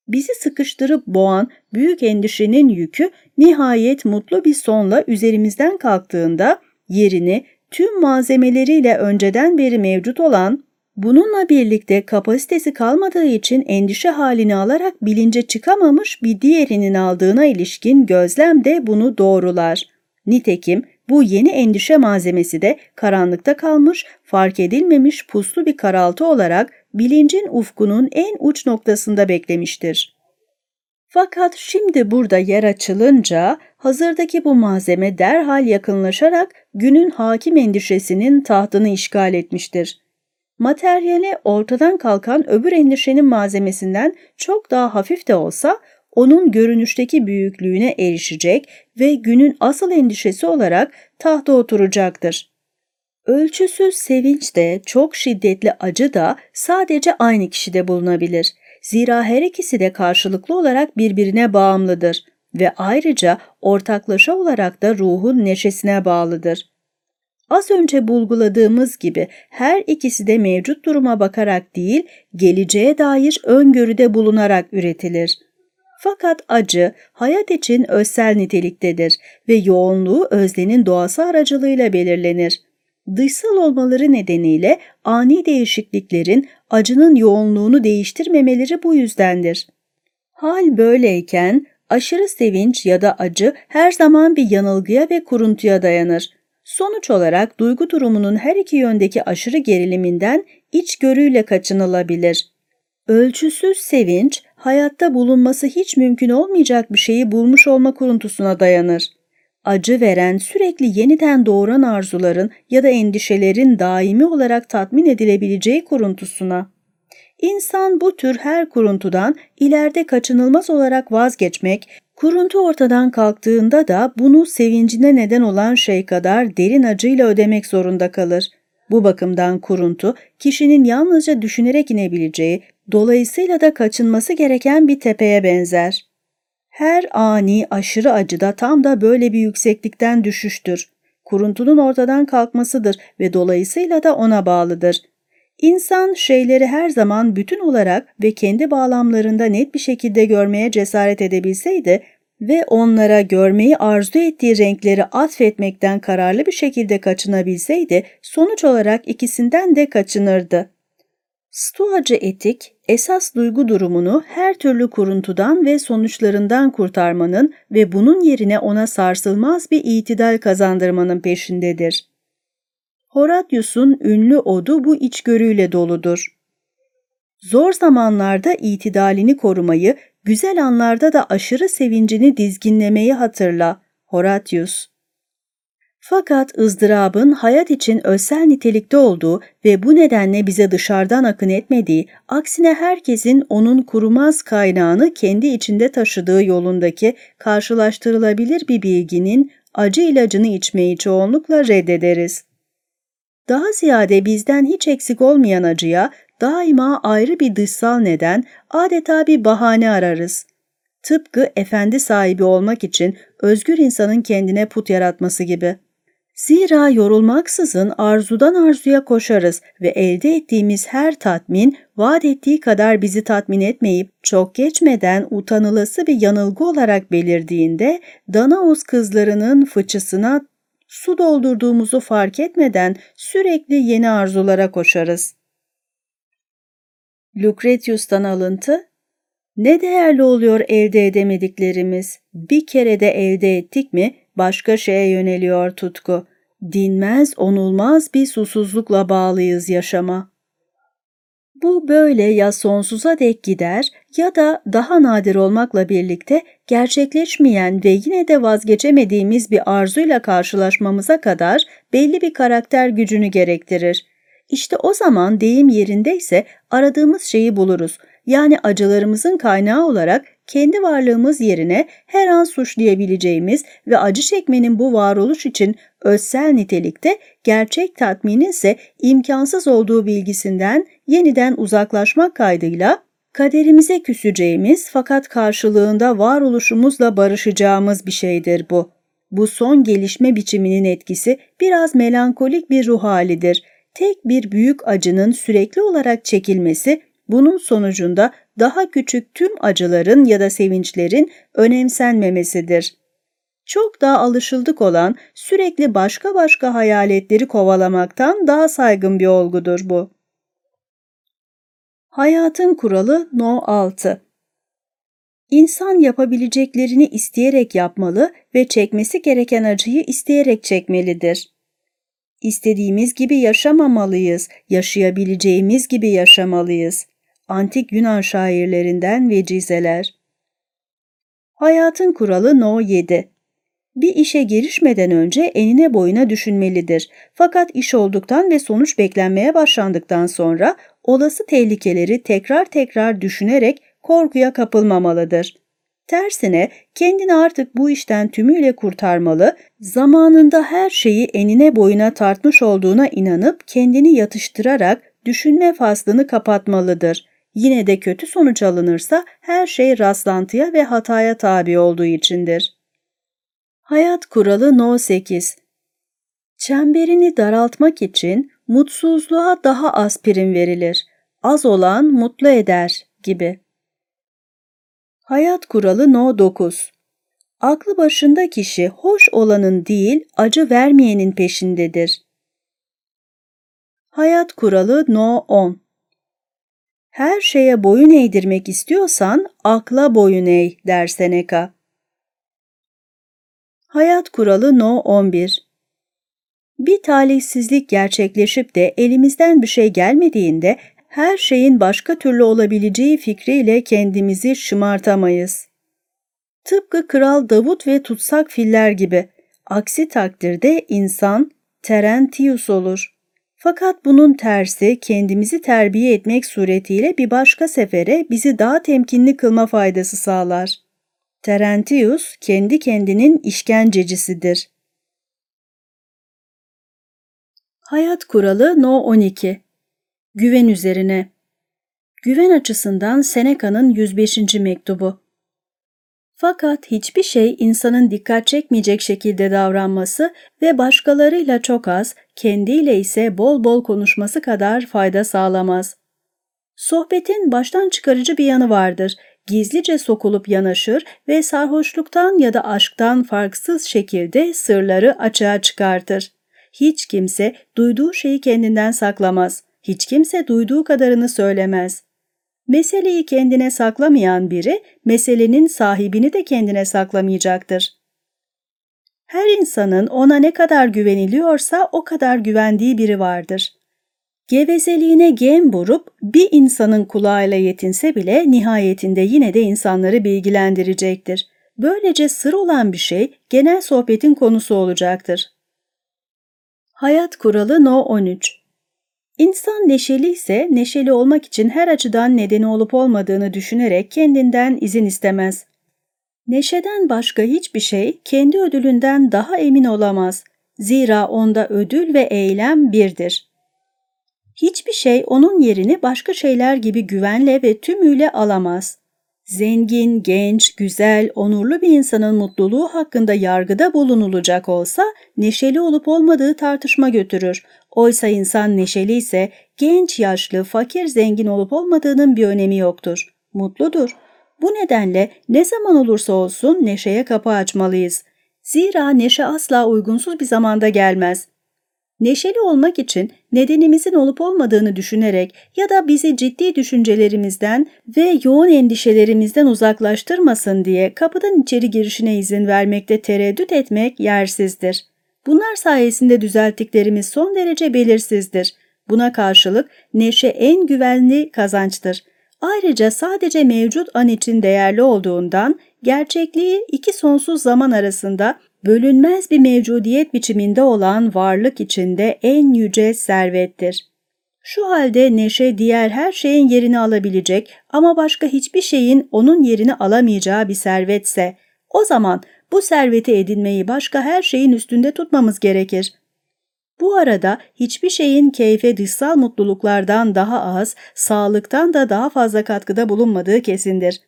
Bizi sıkıştırıp boğan büyük endişenin yükü nihayet mutlu bir sonla üzerimizden kalktığında yerini tüm malzemeleriyle önceden beri mevcut olan Bununla birlikte kapasitesi kalmadığı için endişe halini alarak bilince çıkamamış bir diğerinin aldığına ilişkin gözlem de bunu doğrular. Nitekim bu yeni endişe malzemesi de karanlıkta kalmış, fark edilmemiş puslu bir karaltı olarak bilincin ufkunun en uç noktasında beklemiştir. Fakat şimdi burada yer açılınca hazırdaki bu malzeme derhal yakınlaşarak günün hakim endişesinin tahtını işgal etmiştir materyale ortadan kalkan öbür endişenin malzemesinden çok daha hafif de olsa onun görünüşteki büyüklüğüne erişecek ve günün asıl endişesi olarak tahta oturacaktır. Ölçüsüz sevinç de çok şiddetli acı da sadece aynı kişide bulunabilir. Zira her ikisi de karşılıklı olarak birbirine bağımlıdır ve ayrıca ortaklaşa olarak da ruhun neşesine bağlıdır. Az önce bulguladığımız gibi her ikisi de mevcut duruma bakarak değil, geleceğe dair öngörüde bulunarak üretilir. Fakat acı hayat için özsel niteliktedir ve yoğunluğu özlenin doğası aracılığıyla belirlenir. Dışsal olmaları nedeniyle ani değişikliklerin acının yoğunluğunu değiştirmemeleri bu yüzdendir. Hal böyleyken aşırı sevinç ya da acı her zaman bir yanılgıya ve kuruntuya dayanır. Sonuç olarak duygu durumunun her iki yöndeki aşırı geriliminden içgörüyle kaçınılabilir. Ölçüsüz sevinç, hayatta bulunması hiç mümkün olmayacak bir şeyi bulmuş olma kuruntusuna dayanır. Acı veren, sürekli yeniden doğuran arzuların ya da endişelerin daimi olarak tatmin edilebileceği kuruntusuna. İnsan bu tür her kuruntudan ileride kaçınılmaz olarak vazgeçmek, kuruntu ortadan kalktığında da bunu sevincine neden olan şey kadar derin acıyla ödemek zorunda kalır. Bu bakımdan kuruntu, kişinin yalnızca düşünerek inebileceği, dolayısıyla da kaçınması gereken bir tepeye benzer. Her ani aşırı acı da tam da böyle bir yükseklikten düşüştür. Kuruntunun ortadan kalkmasıdır ve dolayısıyla da ona bağlıdır. İnsan şeyleri her zaman bütün olarak ve kendi bağlamlarında net bir şekilde görmeye cesaret edebilseydi ve onlara görmeyi arzu ettiği renkleri atfetmekten kararlı bir şekilde kaçınabilseydi, sonuç olarak ikisinden de kaçınırdı. Stoacı etik, esas duygu durumunu her türlü kuruntudan ve sonuçlarından kurtarmanın ve bunun yerine ona sarsılmaz bir itidal kazandırmanın peşindedir. Horatius'un ünlü odu bu içgörüyle doludur. Zor zamanlarda itidalini korumayı, güzel anlarda da aşırı sevincini dizginlemeyi hatırla. Horatius fakat ızdırabın hayat için özel nitelikte olduğu ve bu nedenle bize dışarıdan akın etmediği, aksine herkesin onun kurumaz kaynağını kendi içinde taşıdığı yolundaki karşılaştırılabilir bir bilginin acı ilacını içmeyi çoğunlukla reddederiz. Daha ziyade bizden hiç eksik olmayan acıya daima ayrı bir dışsal neden, adeta bir bahane ararız. Tıpkı efendi sahibi olmak için özgür insanın kendine put yaratması gibi. Zira yorulmaksızın arzudan arzuya koşarız ve elde ettiğimiz her tatmin vaat ettiği kadar bizi tatmin etmeyip çok geçmeden utanılası bir yanılgı olarak belirdiğinde Danaos kızlarının fıçısına su doldurduğumuzu fark etmeden sürekli yeni arzulara koşarız. Lucretius'tan alıntı Ne değerli oluyor elde edemediklerimiz. Bir kere de elde ettik mi başka şeye yöneliyor tutku. Dinmez, onulmaz bir susuzlukla bağlıyız yaşama. Bu böyle ya sonsuza dek gider ya da daha nadir olmakla birlikte gerçekleşmeyen ve yine de vazgeçemediğimiz bir arzuyla karşılaşmamıza kadar belli bir karakter gücünü gerektirir. İşte o zaman deyim yerindeyse aradığımız şeyi buluruz. Yani acılarımızın kaynağı olarak kendi varlığımız yerine her an suçlayabileceğimiz ve acı çekmenin bu varoluş için özsel nitelikte gerçek tatminin ise imkansız olduğu bilgisinden yeniden uzaklaşmak kaydıyla kaderimize küseceğimiz fakat karşılığında varoluşumuzla barışacağımız bir şeydir bu. Bu son gelişme biçiminin etkisi biraz melankolik bir ruh halidir. Tek bir büyük acının sürekli olarak çekilmesi bunun sonucunda daha küçük tüm acıların ya da sevinçlerin önemsenmemesidir. Çok daha alışıldık olan sürekli başka başka hayaletleri kovalamaktan daha saygın bir olgudur bu. Hayatın kuralı No 6 İnsan yapabileceklerini isteyerek yapmalı ve çekmesi gereken acıyı isteyerek çekmelidir. İstediğimiz gibi yaşamamalıyız, yaşayabileceğimiz gibi yaşamalıyız antik Yunan şairlerinden vecizeler. Hayatın kuralı No 7 bir işe girişmeden önce enine boyuna düşünmelidir. Fakat iş olduktan ve sonuç beklenmeye başlandıktan sonra olası tehlikeleri tekrar tekrar düşünerek korkuya kapılmamalıdır. Tersine kendini artık bu işten tümüyle kurtarmalı, zamanında her şeyi enine boyuna tartmış olduğuna inanıp kendini yatıştırarak düşünme faslını kapatmalıdır. Yine de kötü sonuç alınırsa her şey rastlantıya ve hataya tabi olduğu içindir. Hayat kuralı No 8 Çemberini daraltmak için mutsuzluğa daha az prim verilir. Az olan mutlu eder gibi. Hayat kuralı No 9 Aklı başında kişi hoş olanın değil, acı vermeyenin peşindedir. Hayat kuralı No 10 her şeye boyun eğdirmek istiyorsan akla boyun eğ der Seneca. Hayat kuralı No 11 Bir talihsizlik gerçekleşip de elimizden bir şey gelmediğinde her şeyin başka türlü olabileceği fikriyle kendimizi şımartamayız. Tıpkı Kral Davut ve tutsak filler gibi. Aksi takdirde insan Terentius olur. Fakat bunun tersi kendimizi terbiye etmek suretiyle bir başka sefere bizi daha temkinli kılma faydası sağlar. Terentius kendi kendinin işkencecisidir. Hayat kuralı No 12 Güven üzerine Güven açısından Seneca'nın 105. mektubu fakat hiçbir şey insanın dikkat çekmeyecek şekilde davranması ve başkalarıyla çok az, kendiyle ise bol bol konuşması kadar fayda sağlamaz. Sohbetin baştan çıkarıcı bir yanı vardır. Gizlice sokulup yanaşır ve sarhoşluktan ya da aşktan farksız şekilde sırları açığa çıkartır. Hiç kimse duyduğu şeyi kendinden saklamaz. Hiç kimse duyduğu kadarını söylemez. Meseleyi kendine saklamayan biri, meselenin sahibini de kendine saklamayacaktır. Her insanın ona ne kadar güveniliyorsa o kadar güvendiği biri vardır. Gevezeliğine gem vurup bir insanın kulağıyla yetinse bile nihayetinde yine de insanları bilgilendirecektir. Böylece sır olan bir şey genel sohbetin konusu olacaktır. Hayat kuralı No 13 İnsan neşeli ise neşeli olmak için her açıdan nedeni olup olmadığını düşünerek kendinden izin istemez. Neşeden başka hiçbir şey kendi ödülünden daha emin olamaz. Zira onda ödül ve eylem birdir. Hiçbir şey onun yerini başka şeyler gibi güvenle ve tümüyle alamaz. Zengin, genç, güzel, onurlu bir insanın mutluluğu hakkında yargıda bulunulacak olsa neşeli olup olmadığı tartışma götürür. Oysa insan neşeli ise genç, yaşlı, fakir, zengin olup olmadığının bir önemi yoktur. Mutludur. Bu nedenle ne zaman olursa olsun neşeye kapı açmalıyız. Zira neşe asla uygunsuz bir zamanda gelmez. Neşeli olmak için nedenimizin olup olmadığını düşünerek ya da bizi ciddi düşüncelerimizden ve yoğun endişelerimizden uzaklaştırmasın diye kapıdan içeri girişine izin vermekte tereddüt etmek yersizdir. Bunlar sayesinde düzelttiklerimiz son derece belirsizdir. Buna karşılık neşe en güvenli kazançtır. Ayrıca sadece mevcut an için değerli olduğundan gerçekliği iki sonsuz zaman arasında bölünmez bir mevcudiyet biçiminde olan varlık içinde en yüce servettir. Şu halde neşe diğer her şeyin yerini alabilecek ama başka hiçbir şeyin onun yerini alamayacağı bir servetse, o zaman bu serveti edinmeyi başka her şeyin üstünde tutmamız gerekir. Bu arada hiçbir şeyin keyfe dışsal mutluluklardan daha az, sağlıktan da daha fazla katkıda bulunmadığı kesindir.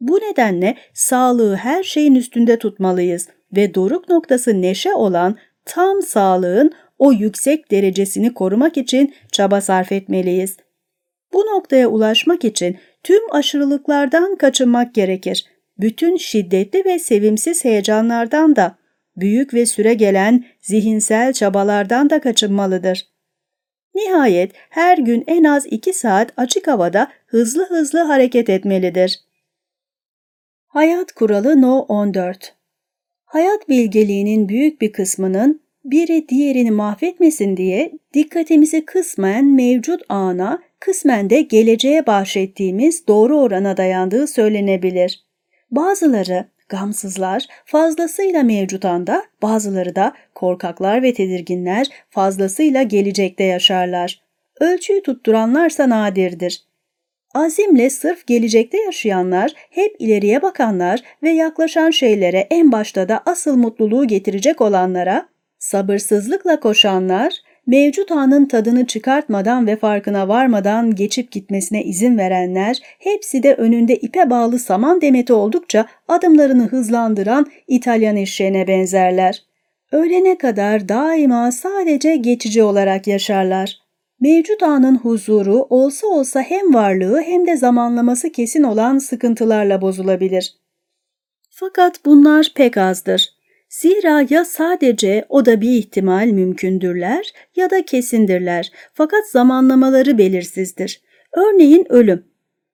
Bu nedenle sağlığı her şeyin üstünde tutmalıyız ve doruk noktası neşe olan tam sağlığın o yüksek derecesini korumak için çaba sarf etmeliyiz. Bu noktaya ulaşmak için tüm aşırılıklardan kaçınmak gerekir. Bütün şiddetli ve sevimsiz heyecanlardan da, büyük ve süre gelen zihinsel çabalardan da kaçınmalıdır. Nihayet her gün en az iki saat açık havada hızlı hızlı hareket etmelidir. Hayat kuralı No 14 Hayat bilgeliğinin büyük bir kısmının biri diğerini mahvetmesin diye dikkatimizi kısmen mevcut ana, kısmen de geleceğe bahşettiğimiz doğru orana dayandığı söylenebilir. Bazıları gamsızlar fazlasıyla mevcut anda, bazıları da korkaklar ve tedirginler fazlasıyla gelecekte yaşarlar. Ölçüyü tutturanlarsa nadirdir. Azimle sırf gelecekte yaşayanlar, hep ileriye bakanlar ve yaklaşan şeylere en başta da asıl mutluluğu getirecek olanlara, sabırsızlıkla koşanlar, mevcut anın tadını çıkartmadan ve farkına varmadan geçip gitmesine izin verenler, hepsi de önünde ipe bağlı saman demeti oldukça adımlarını hızlandıran İtalyan eşeğine benzerler. Ölene kadar daima sadece geçici olarak yaşarlar. Mevcut anın huzuru olsa olsa hem varlığı hem de zamanlaması kesin olan sıkıntılarla bozulabilir. Fakat bunlar pek azdır. Zira ya sadece o da bir ihtimal mümkündürler ya da kesindirler fakat zamanlamaları belirsizdir. Örneğin ölüm.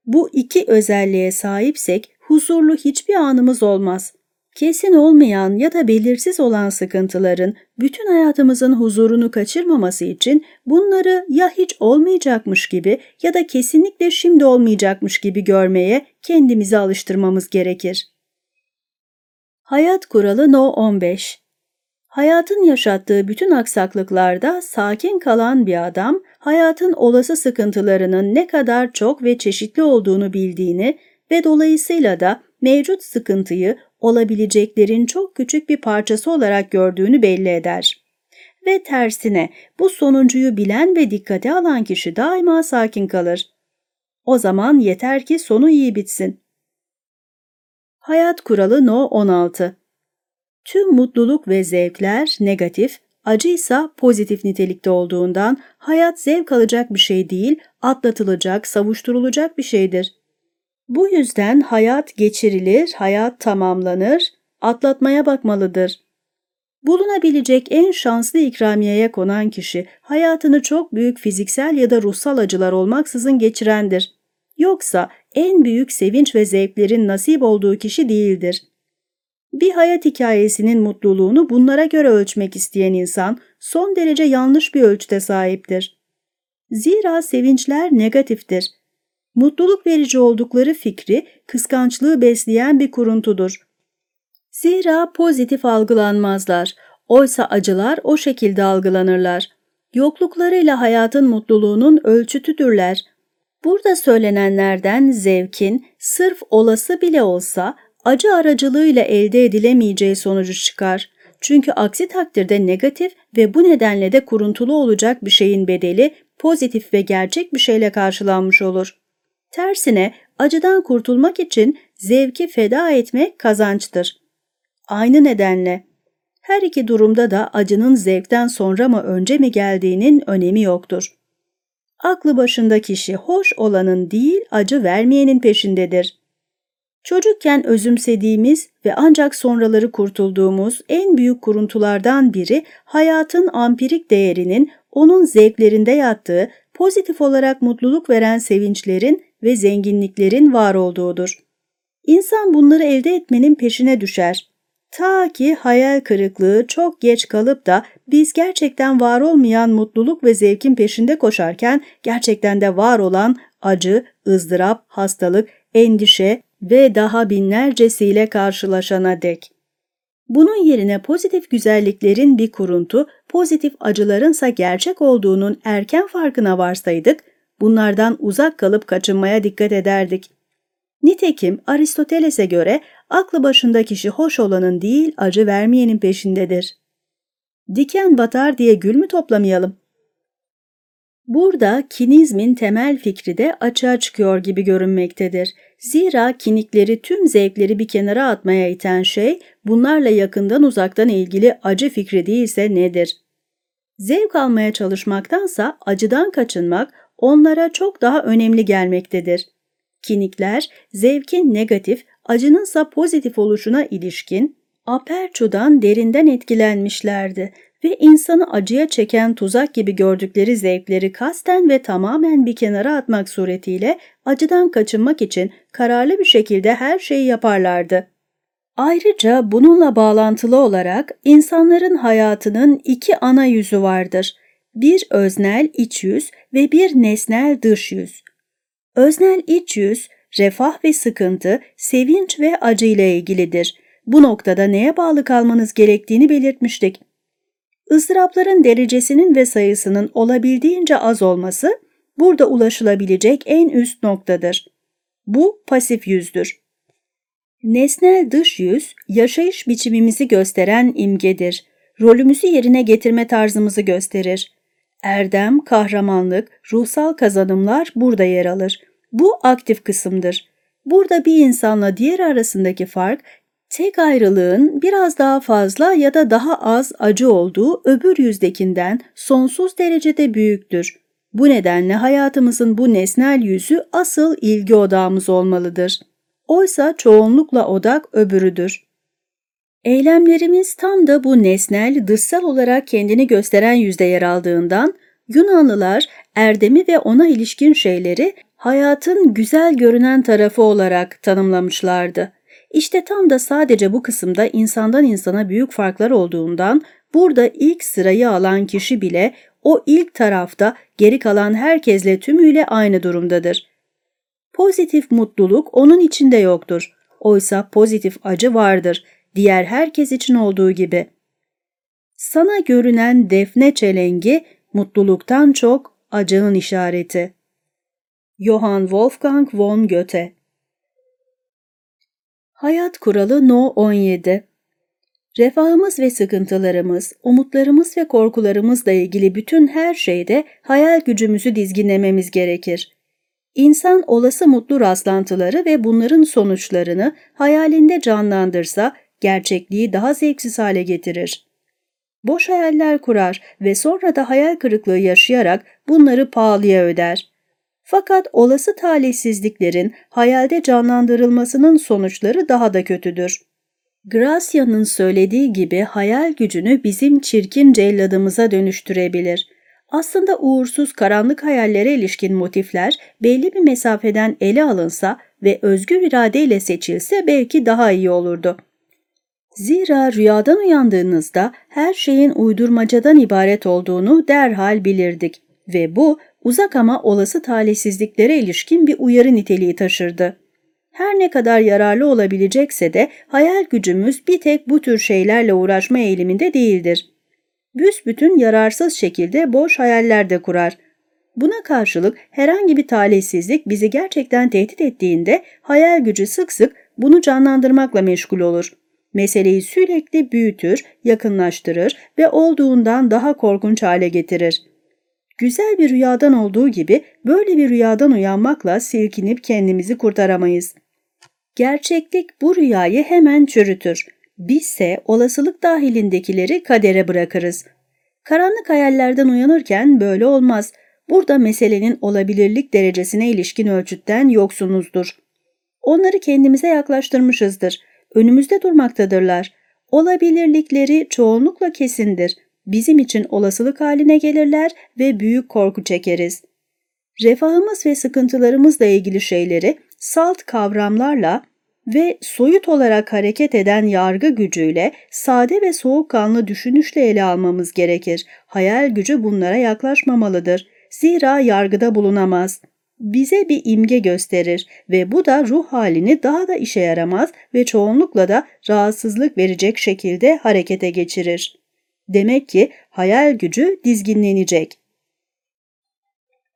Bu iki özelliğe sahipsek huzurlu hiçbir anımız olmaz. Kesin olmayan ya da belirsiz olan sıkıntıların bütün hayatımızın huzurunu kaçırmaması için bunları ya hiç olmayacakmış gibi ya da kesinlikle şimdi olmayacakmış gibi görmeye kendimizi alıştırmamız gerekir. Hayat kuralı No 15 Hayatın yaşattığı bütün aksaklıklarda sakin kalan bir adam, hayatın olası sıkıntılarının ne kadar çok ve çeşitli olduğunu bildiğini ve dolayısıyla da mevcut sıkıntıyı olabileceklerin çok küçük bir parçası olarak gördüğünü belli eder. Ve tersine bu sonuncuyu bilen ve dikkate alan kişi daima sakin kalır. O zaman yeter ki sonu iyi bitsin. Hayat kuralı No 16 Tüm mutluluk ve zevkler negatif, acı ise pozitif nitelikte olduğundan hayat zevk alacak bir şey değil, atlatılacak, savuşturulacak bir şeydir. Bu yüzden hayat geçirilir, hayat tamamlanır, atlatmaya bakmalıdır. Bulunabilecek en şanslı ikramiyeye konan kişi hayatını çok büyük fiziksel ya da ruhsal acılar olmaksızın geçirendir. Yoksa en büyük sevinç ve zevklerin nasip olduğu kişi değildir. Bir hayat hikayesinin mutluluğunu bunlara göre ölçmek isteyen insan son derece yanlış bir ölçüde sahiptir. Zira sevinçler negatiftir. Mutluluk verici oldukları fikri kıskançlığı besleyen bir kuruntudur. Zira pozitif algılanmazlar. Oysa acılar o şekilde algılanırlar. Yokluklarıyla hayatın mutluluğunun ölçütüdürler. Burada söylenenlerden zevkin sırf olası bile olsa acı aracılığıyla elde edilemeyeceği sonucu çıkar. Çünkü aksi takdirde negatif ve bu nedenle de kuruntulu olacak bir şeyin bedeli pozitif ve gerçek bir şeyle karşılanmış olur. Tersine acıdan kurtulmak için zevki feda etmek kazançtır. Aynı nedenle her iki durumda da acının zevkten sonra mı önce mi geldiğinin önemi yoktur. Aklı başında kişi hoş olanın değil acı vermeyenin peşindedir. Çocukken özümsediğimiz ve ancak sonraları kurtulduğumuz en büyük kuruntulardan biri hayatın ampirik değerinin onun zevklerinde yattığı pozitif olarak mutluluk veren sevinçlerin ve zenginliklerin var olduğudur. İnsan bunları elde etmenin peşine düşer. Ta ki hayal kırıklığı çok geç kalıp da biz gerçekten var olmayan mutluluk ve zevkin peşinde koşarken gerçekten de var olan acı, ızdırap, hastalık, endişe ve daha binlercesiyle karşılaşana dek. Bunun yerine pozitif güzelliklerin bir kuruntu, pozitif acılarınsa gerçek olduğunun erken farkına varsaydık, bunlardan uzak kalıp kaçınmaya dikkat ederdik. Nitekim Aristoteles'e göre aklı başında kişi hoş olanın değil acı vermeyenin peşindedir. Diken batar diye gül mü toplamayalım? Burada kinizmin temel fikri de açığa çıkıyor gibi görünmektedir. Zira kinikleri tüm zevkleri bir kenara atmaya iten şey bunlarla yakından uzaktan ilgili acı fikri değilse nedir? Zevk almaya çalışmaktansa acıdan kaçınmak onlara çok daha önemli gelmektedir. Kinikler zevkin negatif, acınınsa pozitif oluşuna ilişkin aperçudan derinden etkilenmişlerdi ve insanı acıya çeken tuzak gibi gördükleri zevkleri kasten ve tamamen bir kenara atmak suretiyle acıdan kaçınmak için kararlı bir şekilde her şeyi yaparlardı. Ayrıca bununla bağlantılı olarak insanların hayatının iki ana yüzü vardır. Bir öznel iç yüz ve bir nesnel dış yüz. Öznel iç yüz, refah ve sıkıntı, sevinç ve acı ile ilgilidir. Bu noktada neye bağlı kalmanız gerektiğini belirtmiştik. Izdırapların derecesinin ve sayısının olabildiğince az olması burada ulaşılabilecek en üst noktadır. Bu pasif yüzdür. Nesnel dış yüz, yaşayış biçimimizi gösteren imgedir. Rolümüzü yerine getirme tarzımızı gösterir. Erdem, kahramanlık, ruhsal kazanımlar burada yer alır. Bu aktif kısımdır. Burada bir insanla diğer arasındaki fark tek ayrılığın biraz daha fazla ya da daha az acı olduğu öbür yüzdekinden sonsuz derecede büyüktür. Bu nedenle hayatımızın bu nesnel yüzü asıl ilgi odağımız olmalıdır. Oysa çoğunlukla odak öbürüdür. Eylemlerimiz tam da bu nesnel, dışsal olarak kendini gösteren yüzde yer aldığından Yunanlılar erdemi ve ona ilişkin şeyleri hayatın güzel görünen tarafı olarak tanımlamışlardı. İşte tam da sadece bu kısımda insandan insana büyük farklar olduğundan burada ilk sırayı alan kişi bile o ilk tarafta geri kalan herkesle tümüyle aynı durumdadır. Pozitif mutluluk onun içinde yoktur. Oysa pozitif acı vardır, diğer herkes için olduğu gibi. Sana görünen defne çelengi mutluluktan çok acının işareti. Johann Wolfgang von Goethe Hayat kuralı No 17 Refahımız ve sıkıntılarımız, umutlarımız ve korkularımızla ilgili bütün her şeyde hayal gücümüzü dizginlememiz gerekir. İnsan olası mutlu rastlantıları ve bunların sonuçlarını hayalinde canlandırsa gerçekliği daha zevksiz hale getirir. Boş hayaller kurar ve sonra da hayal kırıklığı yaşayarak bunları pahalıya öder. Fakat olası talihsizliklerin hayalde canlandırılmasının sonuçları daha da kötüdür. Gracia'nın söylediği gibi hayal gücünü bizim çirkin celladımıza dönüştürebilir. Aslında uğursuz karanlık hayallere ilişkin motifler belli bir mesafeden ele alınsa ve özgür iradeyle seçilse belki daha iyi olurdu. Zira rüyadan uyandığınızda her şeyin uydurmacadan ibaret olduğunu derhal bilirdik ve bu uzak ama olası talihsizliklere ilişkin bir uyarı niteliği taşırdı. Her ne kadar yararlı olabilecekse de hayal gücümüz bir tek bu tür şeylerle uğraşma eğiliminde değildir. Büsbütün yararsız şekilde boş hayaller de kurar. Buna karşılık herhangi bir talihsizlik bizi gerçekten tehdit ettiğinde hayal gücü sık sık bunu canlandırmakla meşgul olur. Meseleyi sürekli büyütür, yakınlaştırır ve olduğundan daha korkunç hale getirir. Güzel bir rüyadan olduğu gibi böyle bir rüyadan uyanmakla silkinip kendimizi kurtaramayız. Gerçeklik bu rüyayı hemen çürütür. Bizse olasılık dahilindekileri kadere bırakırız. Karanlık hayallerden uyanırken böyle olmaz. Burada meselenin olabilirlik derecesine ilişkin ölçütten yoksunuzdur. Onları kendimize yaklaştırmışızdır. Önümüzde durmaktadırlar. Olabilirlikleri çoğunlukla kesindir. Bizim için olasılık haline gelirler ve büyük korku çekeriz. Refahımız ve sıkıntılarımızla ilgili şeyleri salt kavramlarla ve soyut olarak hareket eden yargı gücüyle sade ve soğukkanlı düşünüşle ele almamız gerekir. Hayal gücü bunlara yaklaşmamalıdır. Zira yargıda bulunamaz. Bize bir imge gösterir ve bu da ruh halini daha da işe yaramaz ve çoğunlukla da rahatsızlık verecek şekilde harekete geçirir. Demek ki hayal gücü dizginlenecek.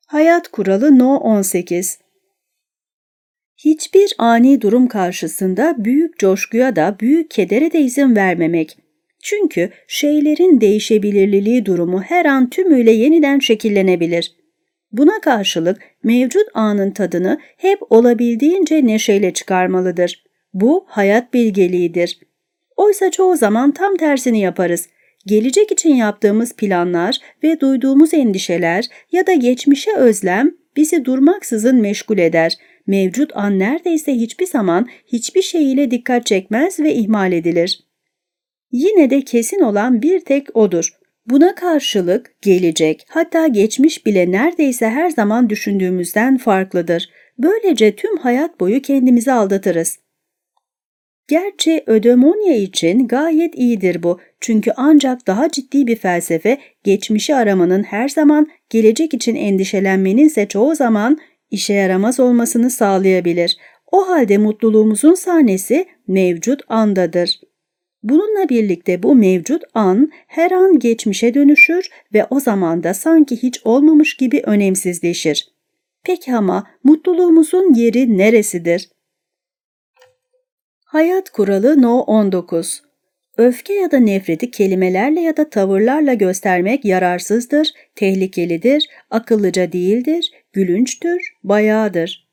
Hayat kuralı No 18 Hiçbir ani durum karşısında büyük coşkuya da büyük kedere de izin vermemek. Çünkü şeylerin değişebilirliliği durumu her an tümüyle yeniden şekillenebilir. Buna karşılık mevcut anın tadını hep olabildiğince neşeyle çıkarmalıdır. Bu hayat bilgeliğidir. Oysa çoğu zaman tam tersini yaparız. Gelecek için yaptığımız planlar ve duyduğumuz endişeler ya da geçmişe özlem bizi durmaksızın meşgul eder. Mevcut an neredeyse hiçbir zaman hiçbir şey ile dikkat çekmez ve ihmal edilir. Yine de kesin olan bir tek odur. Buna karşılık gelecek, hatta geçmiş bile neredeyse her zaman düşündüğümüzden farklıdır. Böylece tüm hayat boyu kendimizi aldatırız. Gerçi ödemonya için gayet iyidir bu. Çünkü ancak daha ciddi bir felsefe geçmişi aramanın her zaman gelecek için endişelenmenin ise çoğu zaman işe yaramaz olmasını sağlayabilir. O halde mutluluğumuzun sahnesi mevcut andadır. Bununla birlikte bu mevcut an her an geçmişe dönüşür ve o zaman da sanki hiç olmamış gibi önemsizleşir. Peki ama mutluluğumuzun yeri neresidir? Hayat kuralı No 19 Öfke ya da nefreti kelimelerle ya da tavırlarla göstermek yararsızdır, tehlikelidir, akıllıca değildir, gülünçtür, bayağıdır.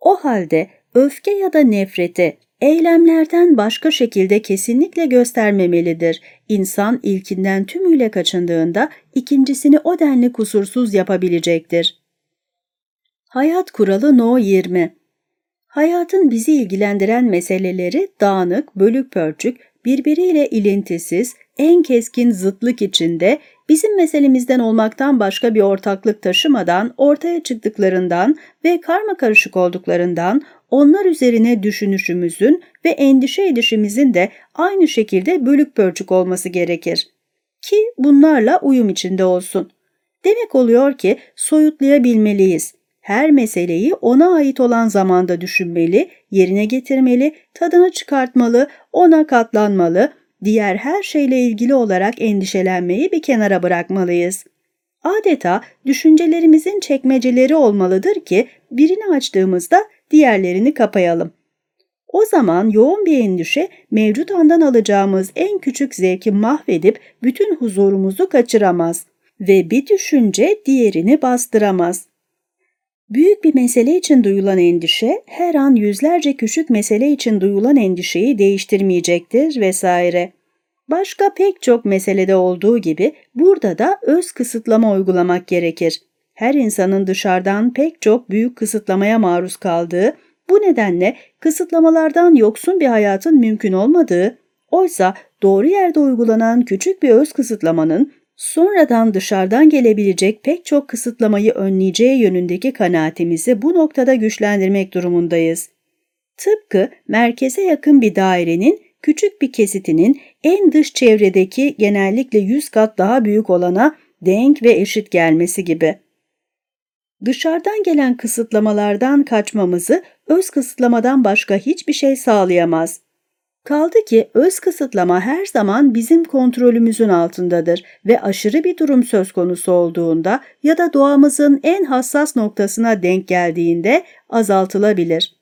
O halde öfke ya da nefreti eylemlerden başka şekilde kesinlikle göstermemelidir. İnsan ilkinden tümüyle kaçındığında ikincisini o denli kusursuz yapabilecektir. Hayat kuralı No 20 Hayatın bizi ilgilendiren meseleleri dağınık, bölük pörçük, birbiriyle ilintisiz, en keskin zıtlık içinde bizim meselemizden olmaktan başka bir ortaklık taşımadan ortaya çıktıklarından ve karma karışık olduklarından onlar üzerine düşünüşümüzün ve endişe edişimizin de aynı şekilde bölük pörçük olması gerekir. Ki bunlarla uyum içinde olsun. Demek oluyor ki soyutlayabilmeliyiz. Her meseleyi ona ait olan zamanda düşünmeli, yerine getirmeli, tadını çıkartmalı, ona katlanmalı, diğer her şeyle ilgili olarak endişelenmeyi bir kenara bırakmalıyız. Adeta düşüncelerimizin çekmeceleri olmalıdır ki birini açtığımızda diğerlerini kapayalım. O zaman yoğun bir endişe mevcut andan alacağımız en küçük zevki mahvedip bütün huzurumuzu kaçıramaz ve bir düşünce diğerini bastıramaz. Büyük bir mesele için duyulan endişe her an yüzlerce küçük mesele için duyulan endişeyi değiştirmeyecektir vesaire. Başka pek çok meselede olduğu gibi burada da öz kısıtlama uygulamak gerekir. Her insanın dışarıdan pek çok büyük kısıtlamaya maruz kaldığı, bu nedenle kısıtlamalardan yoksun bir hayatın mümkün olmadığı, oysa doğru yerde uygulanan küçük bir öz kısıtlamanın sonradan dışarıdan gelebilecek pek çok kısıtlamayı önleyeceği yönündeki kanaatimizi bu noktada güçlendirmek durumundayız. Tıpkı merkeze yakın bir dairenin küçük bir kesitinin en dış çevredeki genellikle 100 kat daha büyük olana denk ve eşit gelmesi gibi. Dışarıdan gelen kısıtlamalardan kaçmamızı öz kısıtlamadan başka hiçbir şey sağlayamaz. Kaldı ki öz kısıtlama her zaman bizim kontrolümüzün altındadır ve aşırı bir durum söz konusu olduğunda ya da doğamızın en hassas noktasına denk geldiğinde azaltılabilir.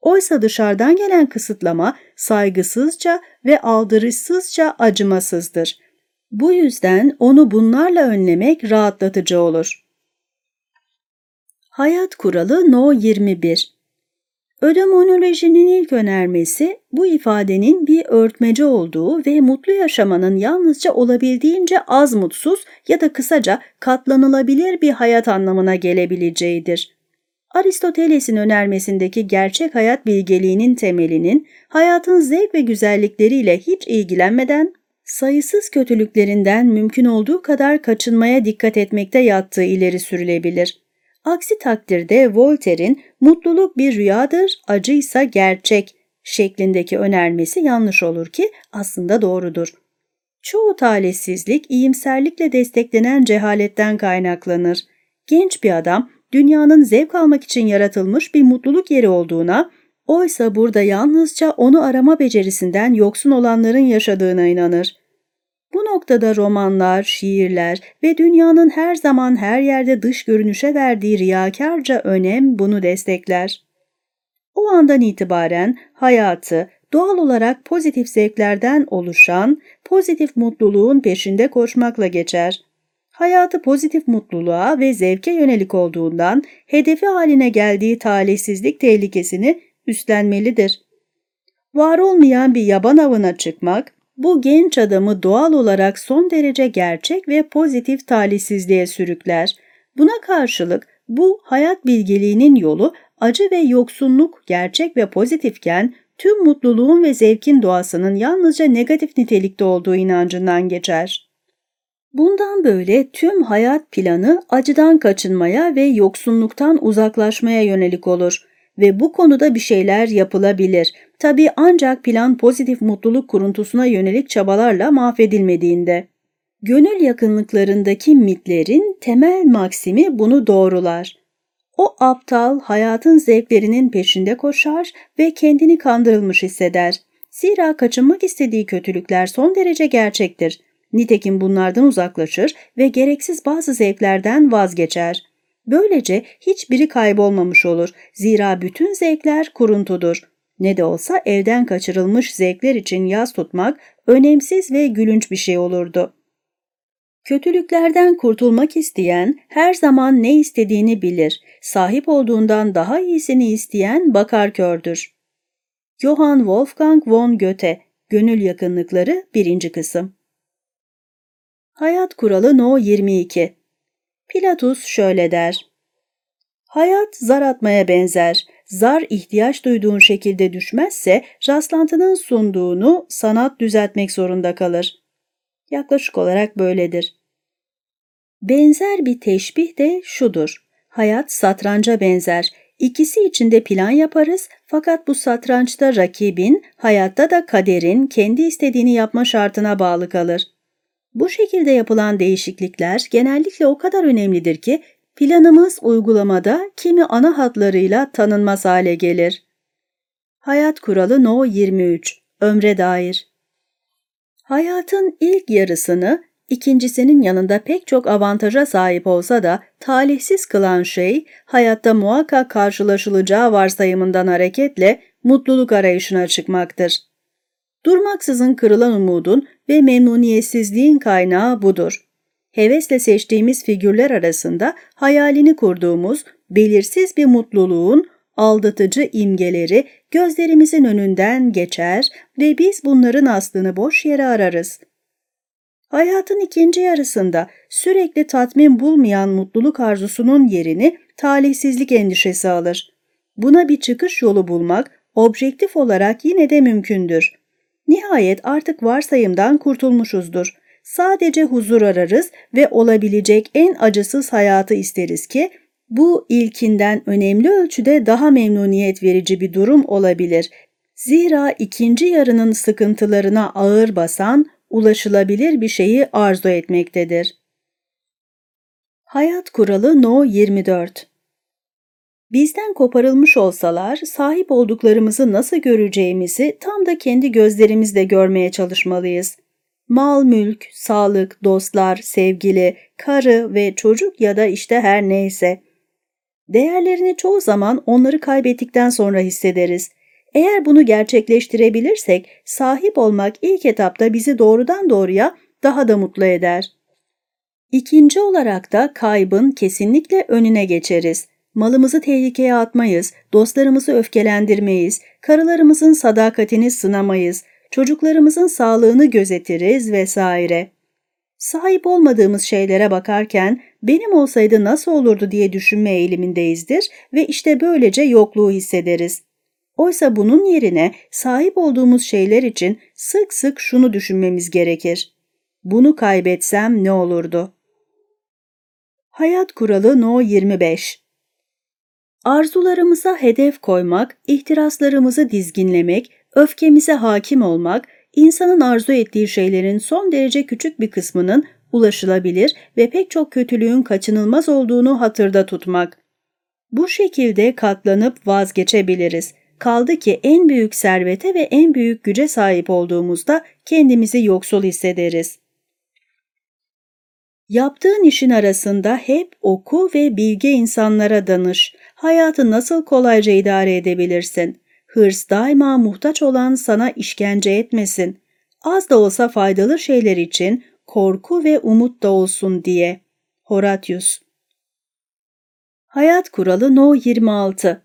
Oysa dışarıdan gelen kısıtlama saygısızca ve aldırışsızca acımasızdır. Bu yüzden onu bunlarla önlemek rahatlatıcı olur. Hayat kuralı No 21 Ödemonolojinin ilk önermesi bu ifadenin bir örtmece olduğu ve mutlu yaşamanın yalnızca olabildiğince az mutsuz ya da kısaca katlanılabilir bir hayat anlamına gelebileceğidir. Aristoteles'in önermesindeki gerçek hayat bilgeliğinin temelinin hayatın zevk ve güzellikleriyle hiç ilgilenmeden sayısız kötülüklerinden mümkün olduğu kadar kaçınmaya dikkat etmekte yattığı ileri sürülebilir. Aksi takdirde Voltaire'in mutluluk bir rüyadır, acıysa gerçek şeklindeki önermesi yanlış olur ki aslında doğrudur. Çoğu talihsizlik iyimserlikle desteklenen cehaletten kaynaklanır. Genç bir adam dünyanın zevk almak için yaratılmış bir mutluluk yeri olduğuna, oysa burada yalnızca onu arama becerisinden yoksun olanların yaşadığına inanır. Bu noktada romanlar, şiirler ve dünyanın her zaman her yerde dış görünüşe verdiği riyakarca önem bunu destekler. O andan itibaren hayatı doğal olarak pozitif zevklerden oluşan pozitif mutluluğun peşinde koşmakla geçer. Hayatı pozitif mutluluğa ve zevke yönelik olduğundan hedefi haline geldiği talihsizlik tehlikesini üstlenmelidir. Var olmayan bir yaban avına çıkmak, bu genç adamı doğal olarak son derece gerçek ve pozitif talihsizliğe sürükler. Buna karşılık bu hayat bilgeliğinin yolu acı ve yoksunluk gerçek ve pozitifken tüm mutluluğun ve zevkin doğasının yalnızca negatif nitelikte olduğu inancından geçer. Bundan böyle tüm hayat planı acıdan kaçınmaya ve yoksunluktan uzaklaşmaya yönelik olur ve bu konuda bir şeyler yapılabilir. Tabi ancak plan pozitif mutluluk kuruntusuna yönelik çabalarla mahvedilmediğinde. Gönül yakınlıklarındaki mitlerin temel maksimi bunu doğrular. O aptal hayatın zevklerinin peşinde koşar ve kendini kandırılmış hisseder. Zira kaçınmak istediği kötülükler son derece gerçektir. Nitekim bunlardan uzaklaşır ve gereksiz bazı zevklerden vazgeçer. Böylece hiçbiri kaybolmamış olur. Zira bütün zevkler kuruntudur. Ne de olsa elden kaçırılmış zevkler için yaz tutmak önemsiz ve gülünç bir şey olurdu. Kötülüklerden kurtulmak isteyen her zaman ne istediğini bilir. Sahip olduğundan daha iyisini isteyen bakar kördür. Johann Wolfgang von Goethe Gönül Yakınlıkları 1. Kısım Hayat Kuralı No 22 Pilatus şöyle der. Hayat zar atmaya benzer. Zar ihtiyaç duyduğun şekilde düşmezse rastlantının sunduğunu sanat düzeltmek zorunda kalır. Yaklaşık olarak böyledir. Benzer bir teşbih de şudur. Hayat satranca benzer. İkisi içinde plan yaparız fakat bu satrançta rakibin, hayatta da kaderin kendi istediğini yapma şartına bağlı kalır. Bu şekilde yapılan değişiklikler genellikle o kadar önemlidir ki planımız uygulamada kimi ana hatlarıyla tanınmaz hale gelir. Hayat kuralı No 23 Ömre dair Hayatın ilk yarısını ikincisinin yanında pek çok avantaja sahip olsa da talihsiz kılan şey hayatta muhakkak karşılaşılacağı varsayımından hareketle mutluluk arayışına çıkmaktır. Durmaksızın kırılan umudun ve memnuniyetsizliğin kaynağı budur. Hevesle seçtiğimiz figürler arasında hayalini kurduğumuz belirsiz bir mutluluğun aldatıcı imgeleri gözlerimizin önünden geçer ve biz bunların aslını boş yere ararız. Hayatın ikinci yarısında sürekli tatmin bulmayan mutluluk arzusunun yerini talihsizlik endişesi alır. Buna bir çıkış yolu bulmak objektif olarak yine de mümkündür. Nihayet artık varsayımdan kurtulmuşuzdur. Sadece huzur ararız ve olabilecek en acısız hayatı isteriz ki bu ilkinden önemli ölçüde daha memnuniyet verici bir durum olabilir. Zira ikinci yarının sıkıntılarına ağır basan, ulaşılabilir bir şeyi arzu etmektedir. Hayat kuralı No 24 Bizden koparılmış olsalar sahip olduklarımızı nasıl göreceğimizi tam da kendi gözlerimizle görmeye çalışmalıyız. Mal, mülk, sağlık, dostlar, sevgili, karı ve çocuk ya da işte her neyse. Değerlerini çoğu zaman onları kaybettikten sonra hissederiz. Eğer bunu gerçekleştirebilirsek sahip olmak ilk etapta bizi doğrudan doğruya daha da mutlu eder. İkinci olarak da kaybın kesinlikle önüne geçeriz. Malımızı tehlikeye atmayız, dostlarımızı öfkelendirmeyiz, karılarımızın sadakatini sınamayız, çocuklarımızın sağlığını gözetiriz vesaire. Sahip olmadığımız şeylere bakarken benim olsaydı nasıl olurdu diye düşünme eğilimindeyizdir ve işte böylece yokluğu hissederiz. Oysa bunun yerine sahip olduğumuz şeyler için sık sık şunu düşünmemiz gerekir. Bunu kaybetsem ne olurdu? Hayat kuralı No 25 Arzularımıza hedef koymak, ihtiraslarımızı dizginlemek, öfkemize hakim olmak, insanın arzu ettiği şeylerin son derece küçük bir kısmının ulaşılabilir ve pek çok kötülüğün kaçınılmaz olduğunu hatırda tutmak. Bu şekilde katlanıp vazgeçebiliriz. Kaldı ki en büyük servete ve en büyük güce sahip olduğumuzda kendimizi yoksul hissederiz. Yaptığın işin arasında hep oku ve bilge insanlara danış. Hayatı nasıl kolayca idare edebilirsin? Hırs daima muhtaç olan sana işkence etmesin. Az da olsa faydalı şeyler için korku ve umut da olsun diye. Horatius Hayat kuralı No 26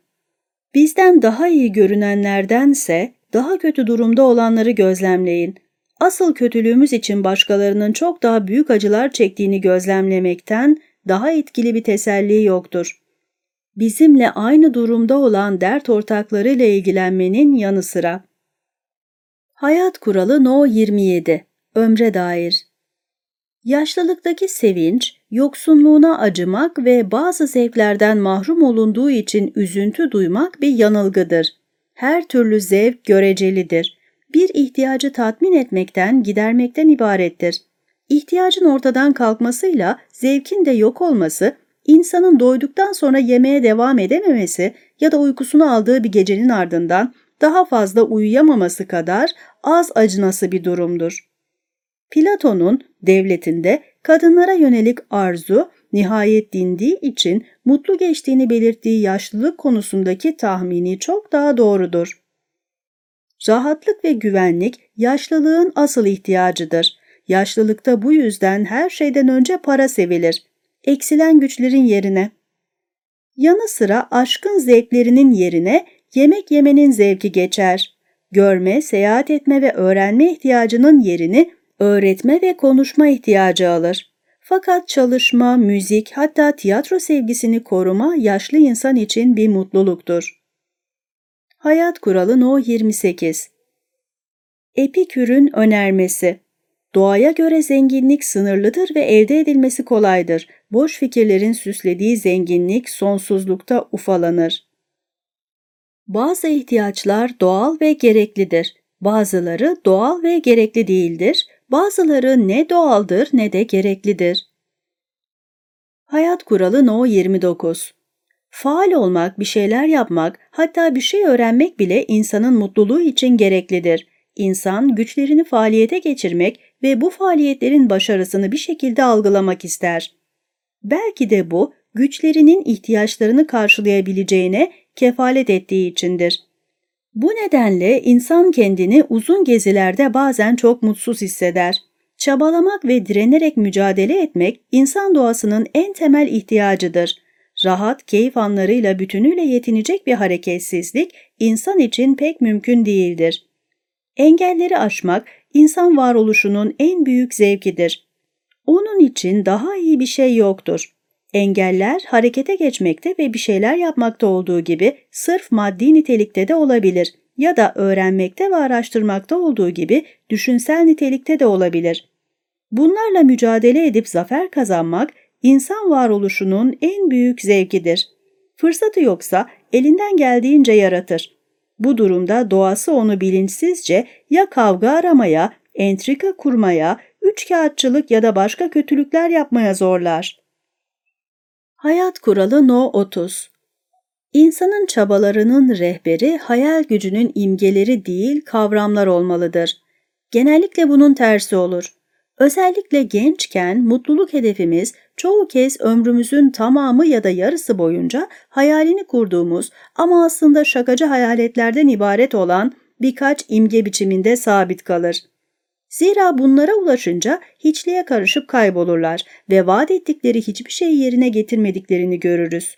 Bizden daha iyi görünenlerdense daha kötü durumda olanları gözlemleyin. Asıl kötülüğümüz için başkalarının çok daha büyük acılar çektiğini gözlemlemekten daha etkili bir teselli yoktur. Bizimle aynı durumda olan dert ortaklarıyla ilgilenmenin yanı sıra. Hayat kuralı No 27 Ömre dair Yaşlılıktaki sevinç, yoksunluğuna acımak ve bazı zevklerden mahrum olunduğu için üzüntü duymak bir yanılgıdır. Her türlü zevk görecelidir. Bir ihtiyacı tatmin etmekten, gidermekten ibarettir. İhtiyacın ortadan kalkmasıyla zevkin de yok olması, insanın doyduktan sonra yemeğe devam edememesi ya da uykusunu aldığı bir gecenin ardından daha fazla uyuyamaması kadar az acınası bir durumdur. Platon'un devletinde kadınlara yönelik arzu nihayet dindiği için mutlu geçtiğini belirttiği yaşlılık konusundaki tahmini çok daha doğrudur. Rahatlık ve güvenlik yaşlılığın asıl ihtiyacıdır. Yaşlılıkta bu yüzden her şeyden önce para sevilir. Eksilen güçlerin yerine. Yanı sıra aşkın zevklerinin yerine yemek yemenin zevki geçer. Görme, seyahat etme ve öğrenme ihtiyacının yerini öğretme ve konuşma ihtiyacı alır. Fakat çalışma, müzik hatta tiyatro sevgisini koruma yaşlı insan için bir mutluluktur. Hayat kuralı No 28 Epikür'ün önermesi Doğaya göre zenginlik sınırlıdır ve elde edilmesi kolaydır. Boş fikirlerin süslediği zenginlik sonsuzlukta ufalanır. Bazı ihtiyaçlar doğal ve gereklidir. Bazıları doğal ve gerekli değildir. Bazıları ne doğaldır ne de gereklidir. Hayat kuralı No 29 Faal olmak, bir şeyler yapmak, hatta bir şey öğrenmek bile insanın mutluluğu için gereklidir. İnsan güçlerini faaliyete geçirmek ve bu faaliyetlerin başarısını bir şekilde algılamak ister. Belki de bu güçlerinin ihtiyaçlarını karşılayabileceğine kefalet ettiği içindir. Bu nedenle insan kendini uzun gezilerde bazen çok mutsuz hisseder. Çabalamak ve direnerek mücadele etmek insan doğasının en temel ihtiyacıdır. Rahat, keyif anlarıyla bütünüyle yetinecek bir hareketsizlik insan için pek mümkün değildir. Engelleri aşmak insan varoluşunun en büyük zevkidir. Onun için daha iyi bir şey yoktur. Engeller harekete geçmekte ve bir şeyler yapmakta olduğu gibi sırf maddi nitelikte de olabilir ya da öğrenmekte ve araştırmakta olduğu gibi düşünsel nitelikte de olabilir. Bunlarla mücadele edip zafer kazanmak insan varoluşunun en büyük zevkidir. Fırsatı yoksa elinden geldiğince yaratır. Bu durumda doğası onu bilinçsizce ya kavga aramaya, entrika kurmaya, üçkağıtçılık ya da başka kötülükler yapmaya zorlar. Hayat kuralı No 30 İnsanın çabalarının rehberi hayal gücünün imgeleri değil kavramlar olmalıdır. Genellikle bunun tersi olur. Özellikle gençken mutluluk hedefimiz çoğu kez ömrümüzün tamamı ya da yarısı boyunca hayalini kurduğumuz ama aslında şakacı hayaletlerden ibaret olan birkaç imge biçiminde sabit kalır. Zira bunlara ulaşınca hiçliğe karışıp kaybolurlar ve vaat ettikleri hiçbir şeyi yerine getirmediklerini görürüz.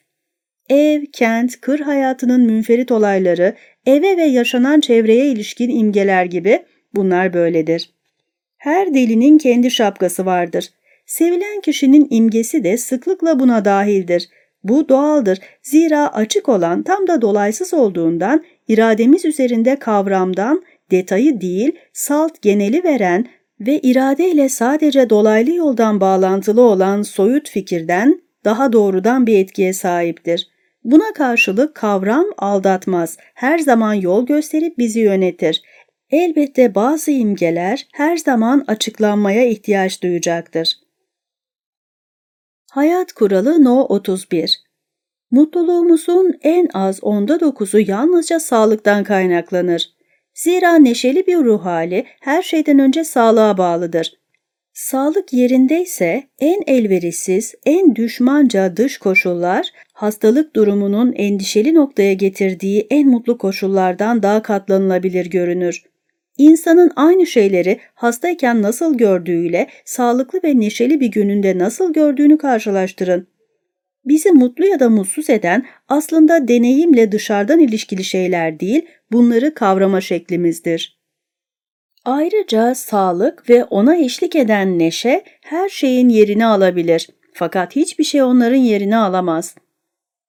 Ev, kent, kır hayatının münferit olayları, eve ve yaşanan çevreye ilişkin imgeler gibi bunlar böyledir. Her delinin kendi şapkası vardır. Sevilen kişinin imgesi de sıklıkla buna dahildir. Bu doğaldır. Zira açık olan tam da dolaysız olduğundan irademiz üzerinde kavramdan detayı değil salt geneli veren ve iradeyle sadece dolaylı yoldan bağlantılı olan soyut fikirden daha doğrudan bir etkiye sahiptir. Buna karşılık kavram aldatmaz, her zaman yol gösterip bizi yönetir. Elbette bazı imgeler her zaman açıklanmaya ihtiyaç duyacaktır. Hayat kuralı No 31 Mutluluğumuzun en az onda dokuzu yalnızca sağlıktan kaynaklanır. Zira neşeli bir ruh hali her şeyden önce sağlığa bağlıdır. Sağlık yerindeyse en elverişsiz, en düşmanca dış koşullar hastalık durumunun endişeli noktaya getirdiği en mutlu koşullardan daha katlanılabilir görünür. İnsanın aynı şeyleri hastayken nasıl gördüğüyle sağlıklı ve neşeli bir gününde nasıl gördüğünü karşılaştırın. Bizi mutlu ya da mutsuz eden aslında deneyimle dışarıdan ilişkili şeyler değil, bunları kavrama şeklimizdir. Ayrıca sağlık ve ona eşlik eden neşe her şeyin yerini alabilir. Fakat hiçbir şey onların yerini alamaz.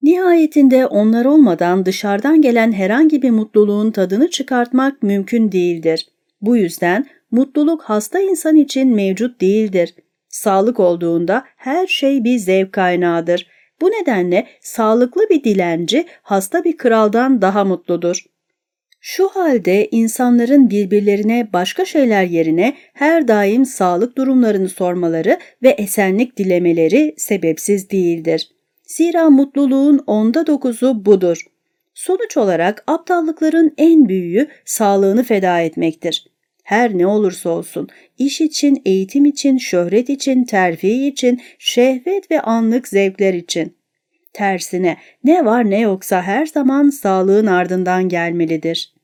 Nihayetinde onlar olmadan dışarıdan gelen herhangi bir mutluluğun tadını çıkartmak mümkün değildir. Bu yüzden mutluluk hasta insan için mevcut değildir. Sağlık olduğunda her şey bir zevk kaynağıdır. Bu nedenle sağlıklı bir dilenci hasta bir kraldan daha mutludur. Şu halde insanların birbirlerine başka şeyler yerine her daim sağlık durumlarını sormaları ve esenlik dilemeleri sebepsiz değildir. Zira mutluluğun onda dokuzu budur. Sonuç olarak aptallıkların en büyüğü sağlığını feda etmektir. Her ne olursa olsun, iş için, eğitim için, şöhret için, terfi için, şehvet ve anlık zevkler için. Tersine ne var ne yoksa her zaman sağlığın ardından gelmelidir.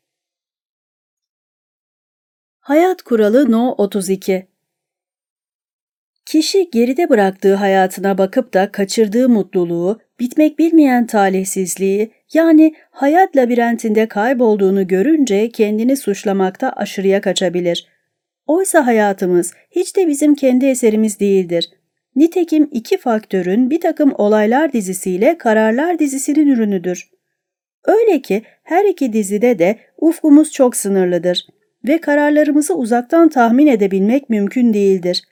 Hayat kuralı No 32 Kişi geride bıraktığı hayatına bakıp da kaçırdığı mutluluğu, bitmek bilmeyen talihsizliği yani hayat labirentinde kaybolduğunu görünce kendini suçlamakta aşırıya kaçabilir. Oysa hayatımız hiç de bizim kendi eserimiz değildir. Nitekim iki faktörün bir takım olaylar dizisiyle kararlar dizisinin ürünüdür. Öyle ki her iki dizide de ufkumuz çok sınırlıdır ve kararlarımızı uzaktan tahmin edebilmek mümkün değildir.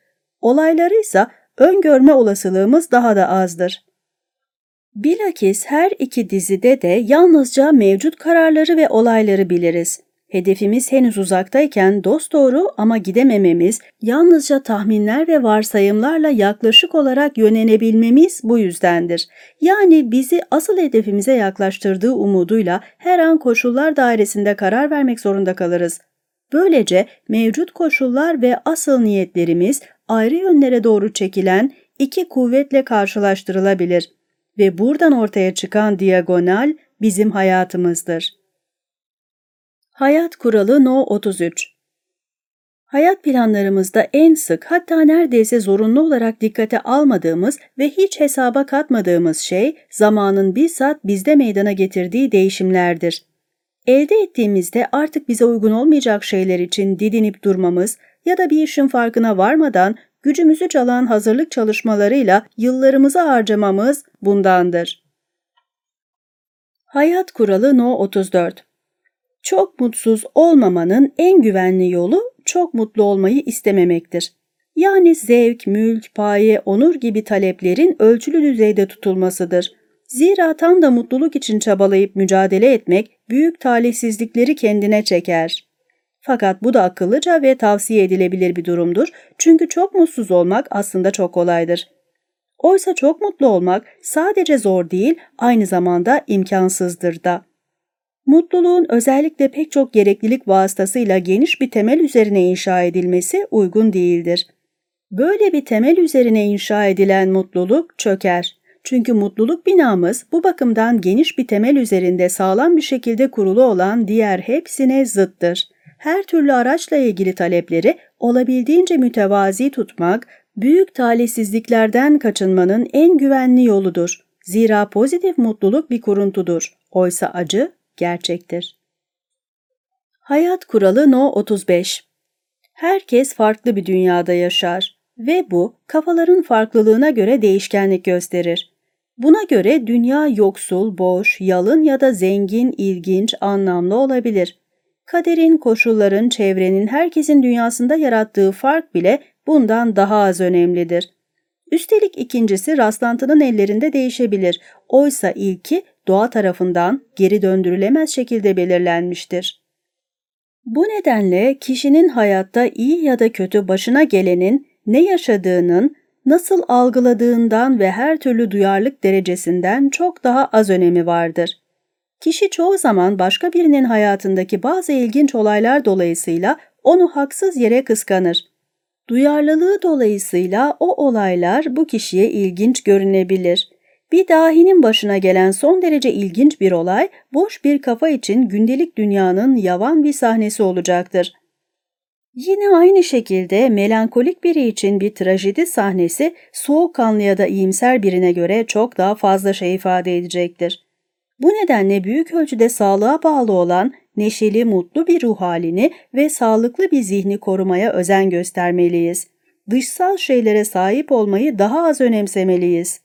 Olayları ise öngörme olasılığımız daha da azdır. Bilakis her iki dizide de yalnızca mevcut kararları ve olayları biliriz. Hedefimiz henüz uzaktayken dosdoğru ama gidemememiz, yalnızca tahminler ve varsayımlarla yaklaşık olarak yönelebilmemiz bu yüzdendir. Yani bizi asıl hedefimize yaklaştırdığı umuduyla her an koşullar dairesinde karar vermek zorunda kalırız. Böylece mevcut koşullar ve asıl niyetlerimiz ayrı yönlere doğru çekilen iki kuvvetle karşılaştırılabilir ve buradan ortaya çıkan diagonal bizim hayatımızdır. Hayat kuralı No 33 Hayat planlarımızda en sık hatta neredeyse zorunlu olarak dikkate almadığımız ve hiç hesaba katmadığımız şey zamanın bizzat bizde meydana getirdiği değişimlerdir. Elde ettiğimizde artık bize uygun olmayacak şeyler için didinip durmamız ya da bir işin farkına varmadan gücümüzü çalan hazırlık çalışmalarıyla yıllarımızı harcamamız bundandır. Hayat kuralı No 34 Çok mutsuz olmamanın en güvenli yolu çok mutlu olmayı istememektir. Yani zevk, mülk, paye, onur gibi taleplerin ölçülü düzeyde tutulmasıdır. Zira tam da mutluluk için çabalayıp mücadele etmek büyük talihsizlikleri kendine çeker. Fakat bu da akıllıca ve tavsiye edilebilir bir durumdur. Çünkü çok mutsuz olmak aslında çok kolaydır. Oysa çok mutlu olmak sadece zor değil, aynı zamanda imkansızdır da. Mutluluğun özellikle pek çok gereklilik vasıtasıyla geniş bir temel üzerine inşa edilmesi uygun değildir. Böyle bir temel üzerine inşa edilen mutluluk çöker. Çünkü mutluluk binamız bu bakımdan geniş bir temel üzerinde sağlam bir şekilde kurulu olan diğer hepsine zıttır. Her türlü araçla ilgili talepleri olabildiğince mütevazi tutmak, büyük talihsizliklerden kaçınmanın en güvenli yoludur. Zira pozitif mutluluk bir kuruntudur. Oysa acı gerçektir. Hayat kuralı No 35 Herkes farklı bir dünyada yaşar ve bu kafaların farklılığına göre değişkenlik gösterir. Buna göre dünya yoksul, boş, yalın ya da zengin, ilginç, anlamlı olabilir. Kaderin, koşulların, çevrenin herkesin dünyasında yarattığı fark bile bundan daha az önemlidir. Üstelik ikincisi rastlantının ellerinde değişebilir. Oysa ilki doğa tarafından geri döndürülemez şekilde belirlenmiştir. Bu nedenle kişinin hayatta iyi ya da kötü başına gelenin ne yaşadığının, nasıl algıladığından ve her türlü duyarlılık derecesinden çok daha az önemi vardır. Kişi çoğu zaman başka birinin hayatındaki bazı ilginç olaylar dolayısıyla onu haksız yere kıskanır. Duyarlılığı dolayısıyla o olaylar bu kişiye ilginç görünebilir. Bir dahinin başına gelen son derece ilginç bir olay, boş bir kafa için gündelik dünyanın yavan bir sahnesi olacaktır. Yine aynı şekilde melankolik biri için bir trajedi sahnesi soğukkanlı ya da iyimser birine göre çok daha fazla şey ifade edecektir. Bu nedenle büyük ölçüde sağlığa bağlı olan neşeli, mutlu bir ruh halini ve sağlıklı bir zihni korumaya özen göstermeliyiz. Dışsal şeylere sahip olmayı daha az önemsemeliyiz.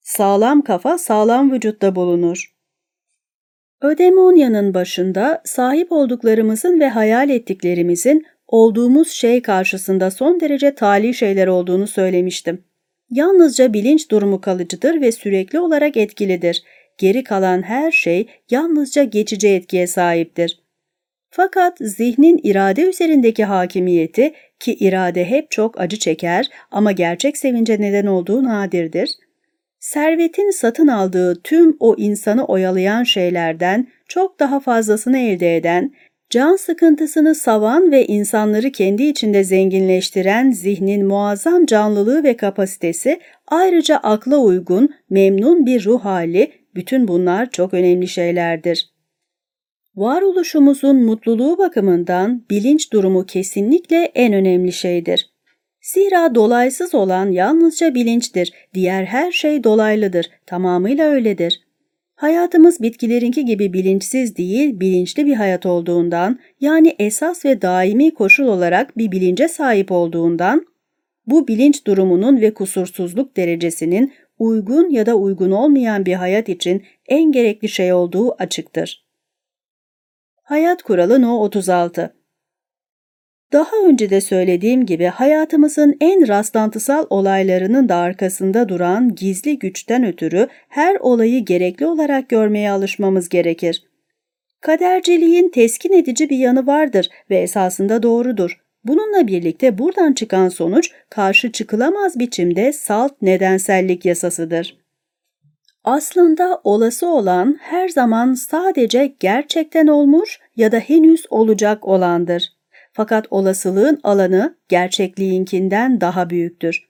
Sağlam kafa sağlam vücutta bulunur. Ödemonya'nın başında sahip olduklarımızın ve hayal ettiklerimizin olduğumuz şey karşısında son derece tali şeyler olduğunu söylemiştim. Yalnızca bilinç durumu kalıcıdır ve sürekli olarak etkilidir. Geri kalan her şey yalnızca geçici etkiye sahiptir. Fakat zihnin irade üzerindeki hakimiyeti ki irade hep çok acı çeker ama gerçek sevince neden olduğu nadirdir. Servetin satın aldığı tüm o insanı oyalayan şeylerden çok daha fazlasını elde eden Can sıkıntısını savan ve insanları kendi içinde zenginleştiren zihnin muazzam canlılığı ve kapasitesi, ayrıca akla uygun, memnun bir ruh hali, bütün bunlar çok önemli şeylerdir. Varoluşumuzun mutluluğu bakımından bilinç durumu kesinlikle en önemli şeydir. Zira dolaysız olan yalnızca bilinçtir, diğer her şey dolaylıdır, tamamıyla öyledir. Hayatımız bitkilerinki gibi bilinçsiz değil, bilinçli bir hayat olduğundan, yani esas ve daimi koşul olarak bir bilince sahip olduğundan, bu bilinç durumunun ve kusursuzluk derecesinin uygun ya da uygun olmayan bir hayat için en gerekli şey olduğu açıktır. Hayat kuralı No 36 daha önce de söylediğim gibi hayatımızın en rastlantısal olaylarının da arkasında duran gizli güçten ötürü her olayı gerekli olarak görmeye alışmamız gerekir. Kaderciliğin teskin edici bir yanı vardır ve esasında doğrudur. Bununla birlikte buradan çıkan sonuç karşı çıkılamaz biçimde salt nedensellik yasasıdır. Aslında olası olan her zaman sadece gerçekten olmuş ya da henüz olacak olandır. Fakat olasılığın alanı gerçekliğinkinden daha büyüktür.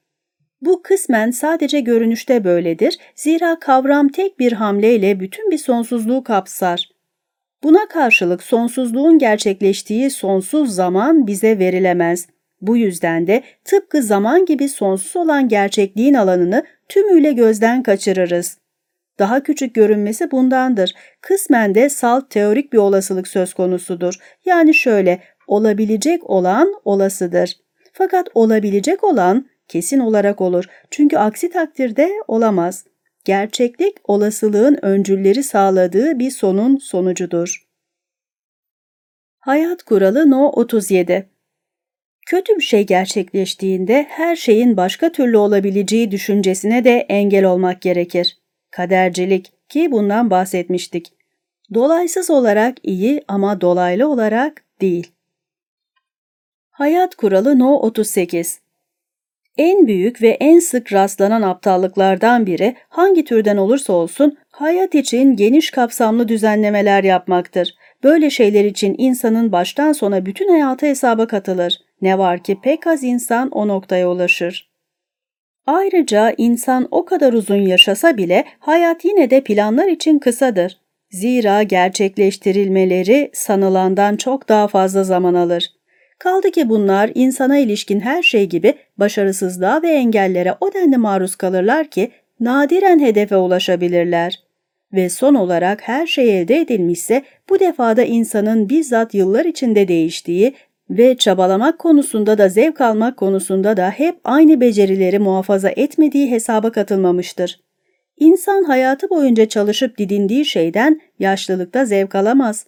Bu kısmen sadece görünüşte böyledir, zira kavram tek bir hamleyle bütün bir sonsuzluğu kapsar. Buna karşılık sonsuzluğun gerçekleştiği sonsuz zaman bize verilemez. Bu yüzden de tıpkı zaman gibi sonsuz olan gerçekliğin alanını tümüyle gözden kaçırırız. Daha küçük görünmesi bundandır. Kısmen de salt teorik bir olasılık söz konusudur. Yani şöyle, olabilecek olan olasıdır. Fakat olabilecek olan kesin olarak olur. Çünkü aksi takdirde olamaz. Gerçeklik olasılığın öncülleri sağladığı bir sonun sonucudur. Hayat kuralı No 37 Kötü bir şey gerçekleştiğinde her şeyin başka türlü olabileceği düşüncesine de engel olmak gerekir. Kadercilik ki bundan bahsetmiştik. Dolaysız olarak iyi ama dolaylı olarak değil. Hayat kuralı No 38 En büyük ve en sık rastlanan aptallıklardan biri hangi türden olursa olsun hayat için geniş kapsamlı düzenlemeler yapmaktır. Böyle şeyler için insanın baştan sona bütün hayatı hesaba katılır. Ne var ki pek az insan o noktaya ulaşır. Ayrıca insan o kadar uzun yaşasa bile hayat yine de planlar için kısadır. Zira gerçekleştirilmeleri sanılandan çok daha fazla zaman alır. Kaldı ki bunlar insana ilişkin her şey gibi başarısızlığa ve engellere o denli maruz kalırlar ki nadiren hedefe ulaşabilirler. Ve son olarak her şey elde edilmişse bu defada insanın bizzat yıllar içinde değiştiği ve çabalamak konusunda da zevk almak konusunda da hep aynı becerileri muhafaza etmediği hesaba katılmamıştır. İnsan hayatı boyunca çalışıp didindiği şeyden yaşlılıkta zevk alamaz.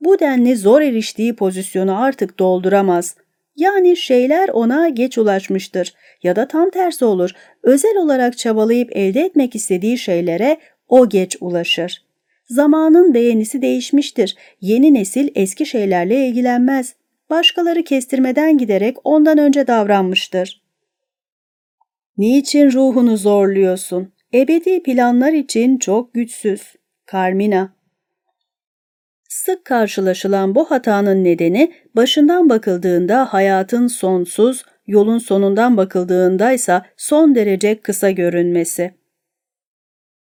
Bu denli zor eriştiği pozisyonu artık dolduramaz. Yani şeyler ona geç ulaşmıştır ya da tam tersi olur. Özel olarak çabalayıp elde etmek istediği şeylere o geç ulaşır. Zamanın beğenisi değişmiştir. Yeni nesil eski şeylerle ilgilenmez başkaları kestirmeden giderek ondan önce davranmıştır. Niçin ruhunu zorluyorsun? Ebedi planlar için çok güçsüz. Carmina Sık karşılaşılan bu hatanın nedeni başından bakıldığında hayatın sonsuz, yolun sonundan bakıldığında ise son derece kısa görünmesi.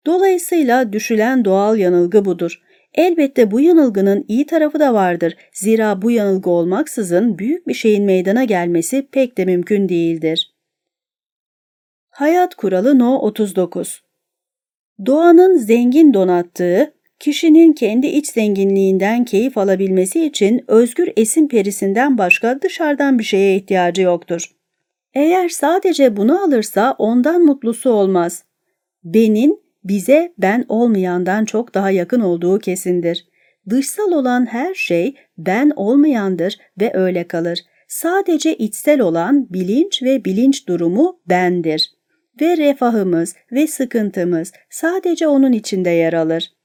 Dolayısıyla düşülen doğal yanılgı budur. Elbette bu yanılgının iyi tarafı da vardır. Zira bu yanılgı olmaksızın büyük bir şeyin meydana gelmesi pek de mümkün değildir. Hayat kuralı No 39 Doğanın zengin donattığı, kişinin kendi iç zenginliğinden keyif alabilmesi için özgür esin perisinden başka dışarıdan bir şeye ihtiyacı yoktur. Eğer sadece bunu alırsa ondan mutlusu olmaz. Benin bize ben olmayandan çok daha yakın olduğu kesindir. Dışsal olan her şey ben olmayandır ve öyle kalır. Sadece içsel olan bilinç ve bilinç durumu bendir. Ve refahımız ve sıkıntımız sadece onun içinde yer alır.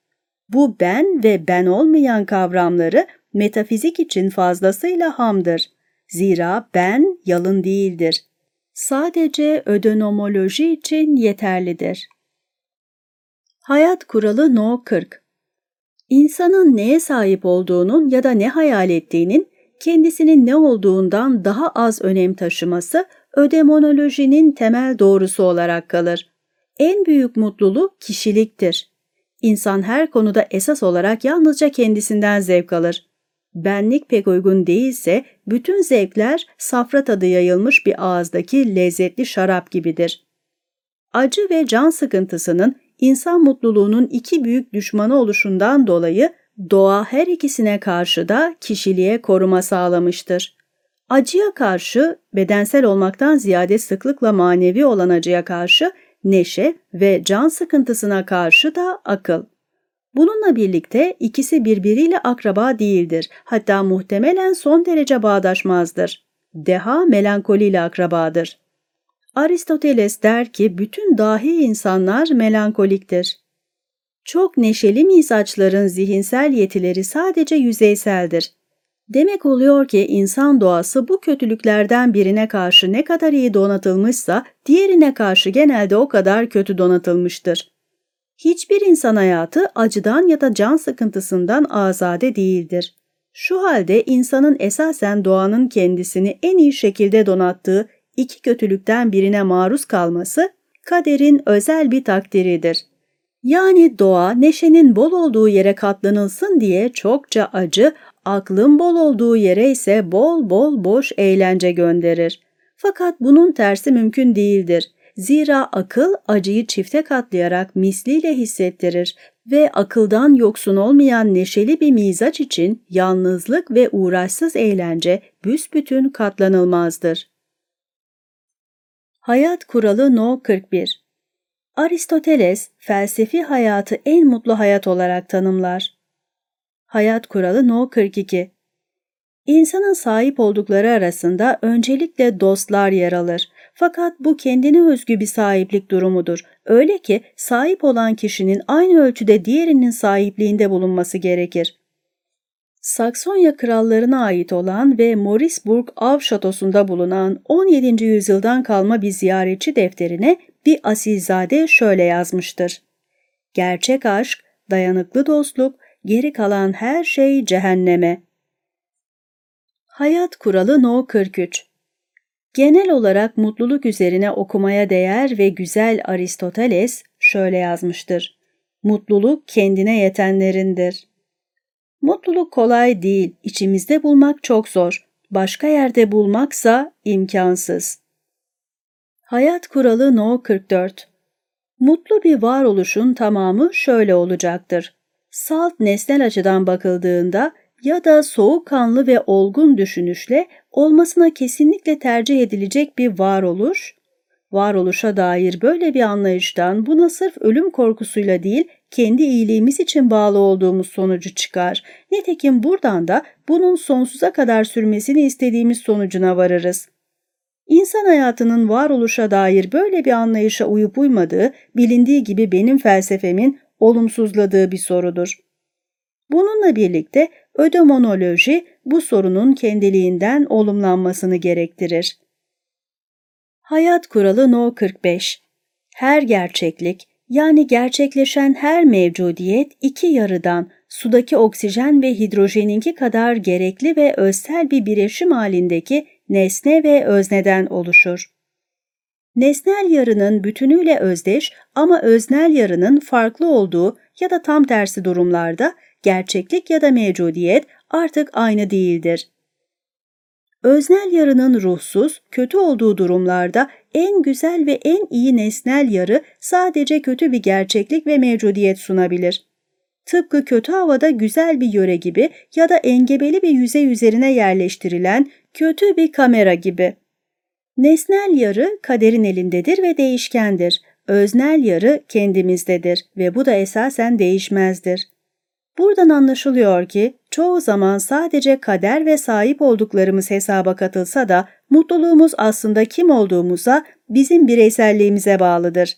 Bu ben ve ben olmayan kavramları metafizik için fazlasıyla hamdır. Zira ben yalın değildir. Sadece ödenomoloji için yeterlidir. Hayat kuralı No 40 İnsanın neye sahip olduğunun ya da ne hayal ettiğinin kendisinin ne olduğundan daha az önem taşıması ödemonolojinin temel doğrusu olarak kalır. En büyük mutluluk kişiliktir. İnsan her konuda esas olarak yalnızca kendisinden zevk alır. Benlik pek uygun değilse bütün zevkler safra tadı yayılmış bir ağızdaki lezzetli şarap gibidir. Acı ve can sıkıntısının insan mutluluğunun iki büyük düşmanı oluşundan dolayı doğa her ikisine karşı da kişiliğe koruma sağlamıştır. Acıya karşı bedensel olmaktan ziyade sıklıkla manevi olan acıya karşı neşe ve can sıkıntısına karşı da akıl. Bununla birlikte ikisi birbiriyle akraba değildir. Hatta muhtemelen son derece bağdaşmazdır. Deha melankoliyle akrabadır. Aristoteles der ki bütün dahi insanlar melankoliktir. Çok neşeli mizaçların zihinsel yetileri sadece yüzeyseldir. Demek oluyor ki insan doğası bu kötülüklerden birine karşı ne kadar iyi donatılmışsa diğerine karşı genelde o kadar kötü donatılmıştır. Hiçbir insan hayatı acıdan ya da can sıkıntısından azade değildir. Şu halde insanın esasen doğanın kendisini en iyi şekilde donattığı iki kötülükten birine maruz kalması kaderin özel bir takdiridir. Yani doğa neşenin bol olduğu yere katlanılsın diye çokça acı, aklın bol olduğu yere ise bol bol boş eğlence gönderir. Fakat bunun tersi mümkün değildir. Zira akıl acıyı çifte katlayarak misliyle hissettirir ve akıldan yoksun olmayan neşeli bir mizaç için yalnızlık ve uğraşsız eğlence büsbütün katlanılmazdır. Hayat kuralı No 41 Aristoteles felsefi hayatı en mutlu hayat olarak tanımlar. Hayat kuralı No 42 İnsanın sahip oldukları arasında öncelikle dostlar yer alır. Fakat bu kendine özgü bir sahiplik durumudur. Öyle ki sahip olan kişinin aynı ölçüde diğerinin sahipliğinde bulunması gerekir. Saksonya krallarına ait olan ve Morisburg av şatosunda bulunan 17. yüzyıldan kalma bir ziyaretçi defterine bir asilzade şöyle yazmıştır. Gerçek aşk, dayanıklı dostluk, geri kalan her şey cehenneme. Hayat kuralı No 43 Genel olarak mutluluk üzerine okumaya değer ve güzel Aristoteles şöyle yazmıştır. Mutluluk kendine yetenlerindir. Mutluluk kolay değil, içimizde bulmak çok zor. Başka yerde bulmaksa imkansız. Hayat kuralı No 44 Mutlu bir varoluşun tamamı şöyle olacaktır. Salt nesnel açıdan bakıldığında ya da soğukkanlı ve olgun düşünüşle olmasına kesinlikle tercih edilecek bir varoluş, varoluşa dair böyle bir anlayıştan buna sırf ölüm korkusuyla değil, kendi iyiliğimiz için bağlı olduğumuz sonucu çıkar. Nitekim buradan da bunun sonsuza kadar sürmesini istediğimiz sonucuna varırız. İnsan hayatının varoluşa dair böyle bir anlayışa uyup uymadığı bilindiği gibi benim felsefemin olumsuzladığı bir sorudur. Bununla birlikte ödemonoloji bu sorunun kendiliğinden olumlanmasını gerektirir. Hayat kuralı No 45 Her gerçeklik yani gerçekleşen her mevcudiyet iki yarıdan sudaki oksijen ve hidrojeninki kadar gerekli ve özsel bir bireşim halindeki nesne ve özneden oluşur. Nesnel yarının bütünüyle özdeş ama öznel yarının farklı olduğu ya da tam tersi durumlarda gerçeklik ya da mevcudiyet artık aynı değildir. Öznel yarının ruhsuz, kötü olduğu durumlarda en güzel ve en iyi nesnel yarı sadece kötü bir gerçeklik ve mevcudiyet sunabilir. Tıpkı kötü havada güzel bir yöre gibi ya da engebeli bir yüzey üzerine yerleştirilen kötü bir kamera gibi. Nesnel yarı kaderin elindedir ve değişkendir. Öznel yarı kendimizdedir ve bu da esasen değişmezdir. Buradan anlaşılıyor ki çoğu zaman sadece kader ve sahip olduklarımız hesaba katılsa da mutluluğumuz aslında kim olduğumuza, bizim bireyselliğimize bağlıdır.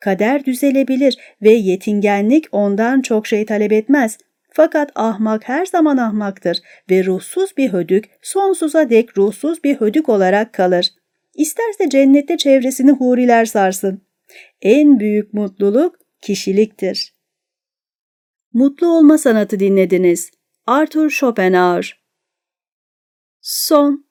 Kader düzelebilir ve yetingenlik ondan çok şey talep etmez. Fakat ahmak her zaman ahmaktır ve ruhsuz bir hödük sonsuza dek ruhsuz bir hödük olarak kalır. İsterse cennette çevresini huriler sarsın. En büyük mutluluk kişiliktir. Mutlu Olma Sanatı dinlediniz. Arthur Schopenhauer Son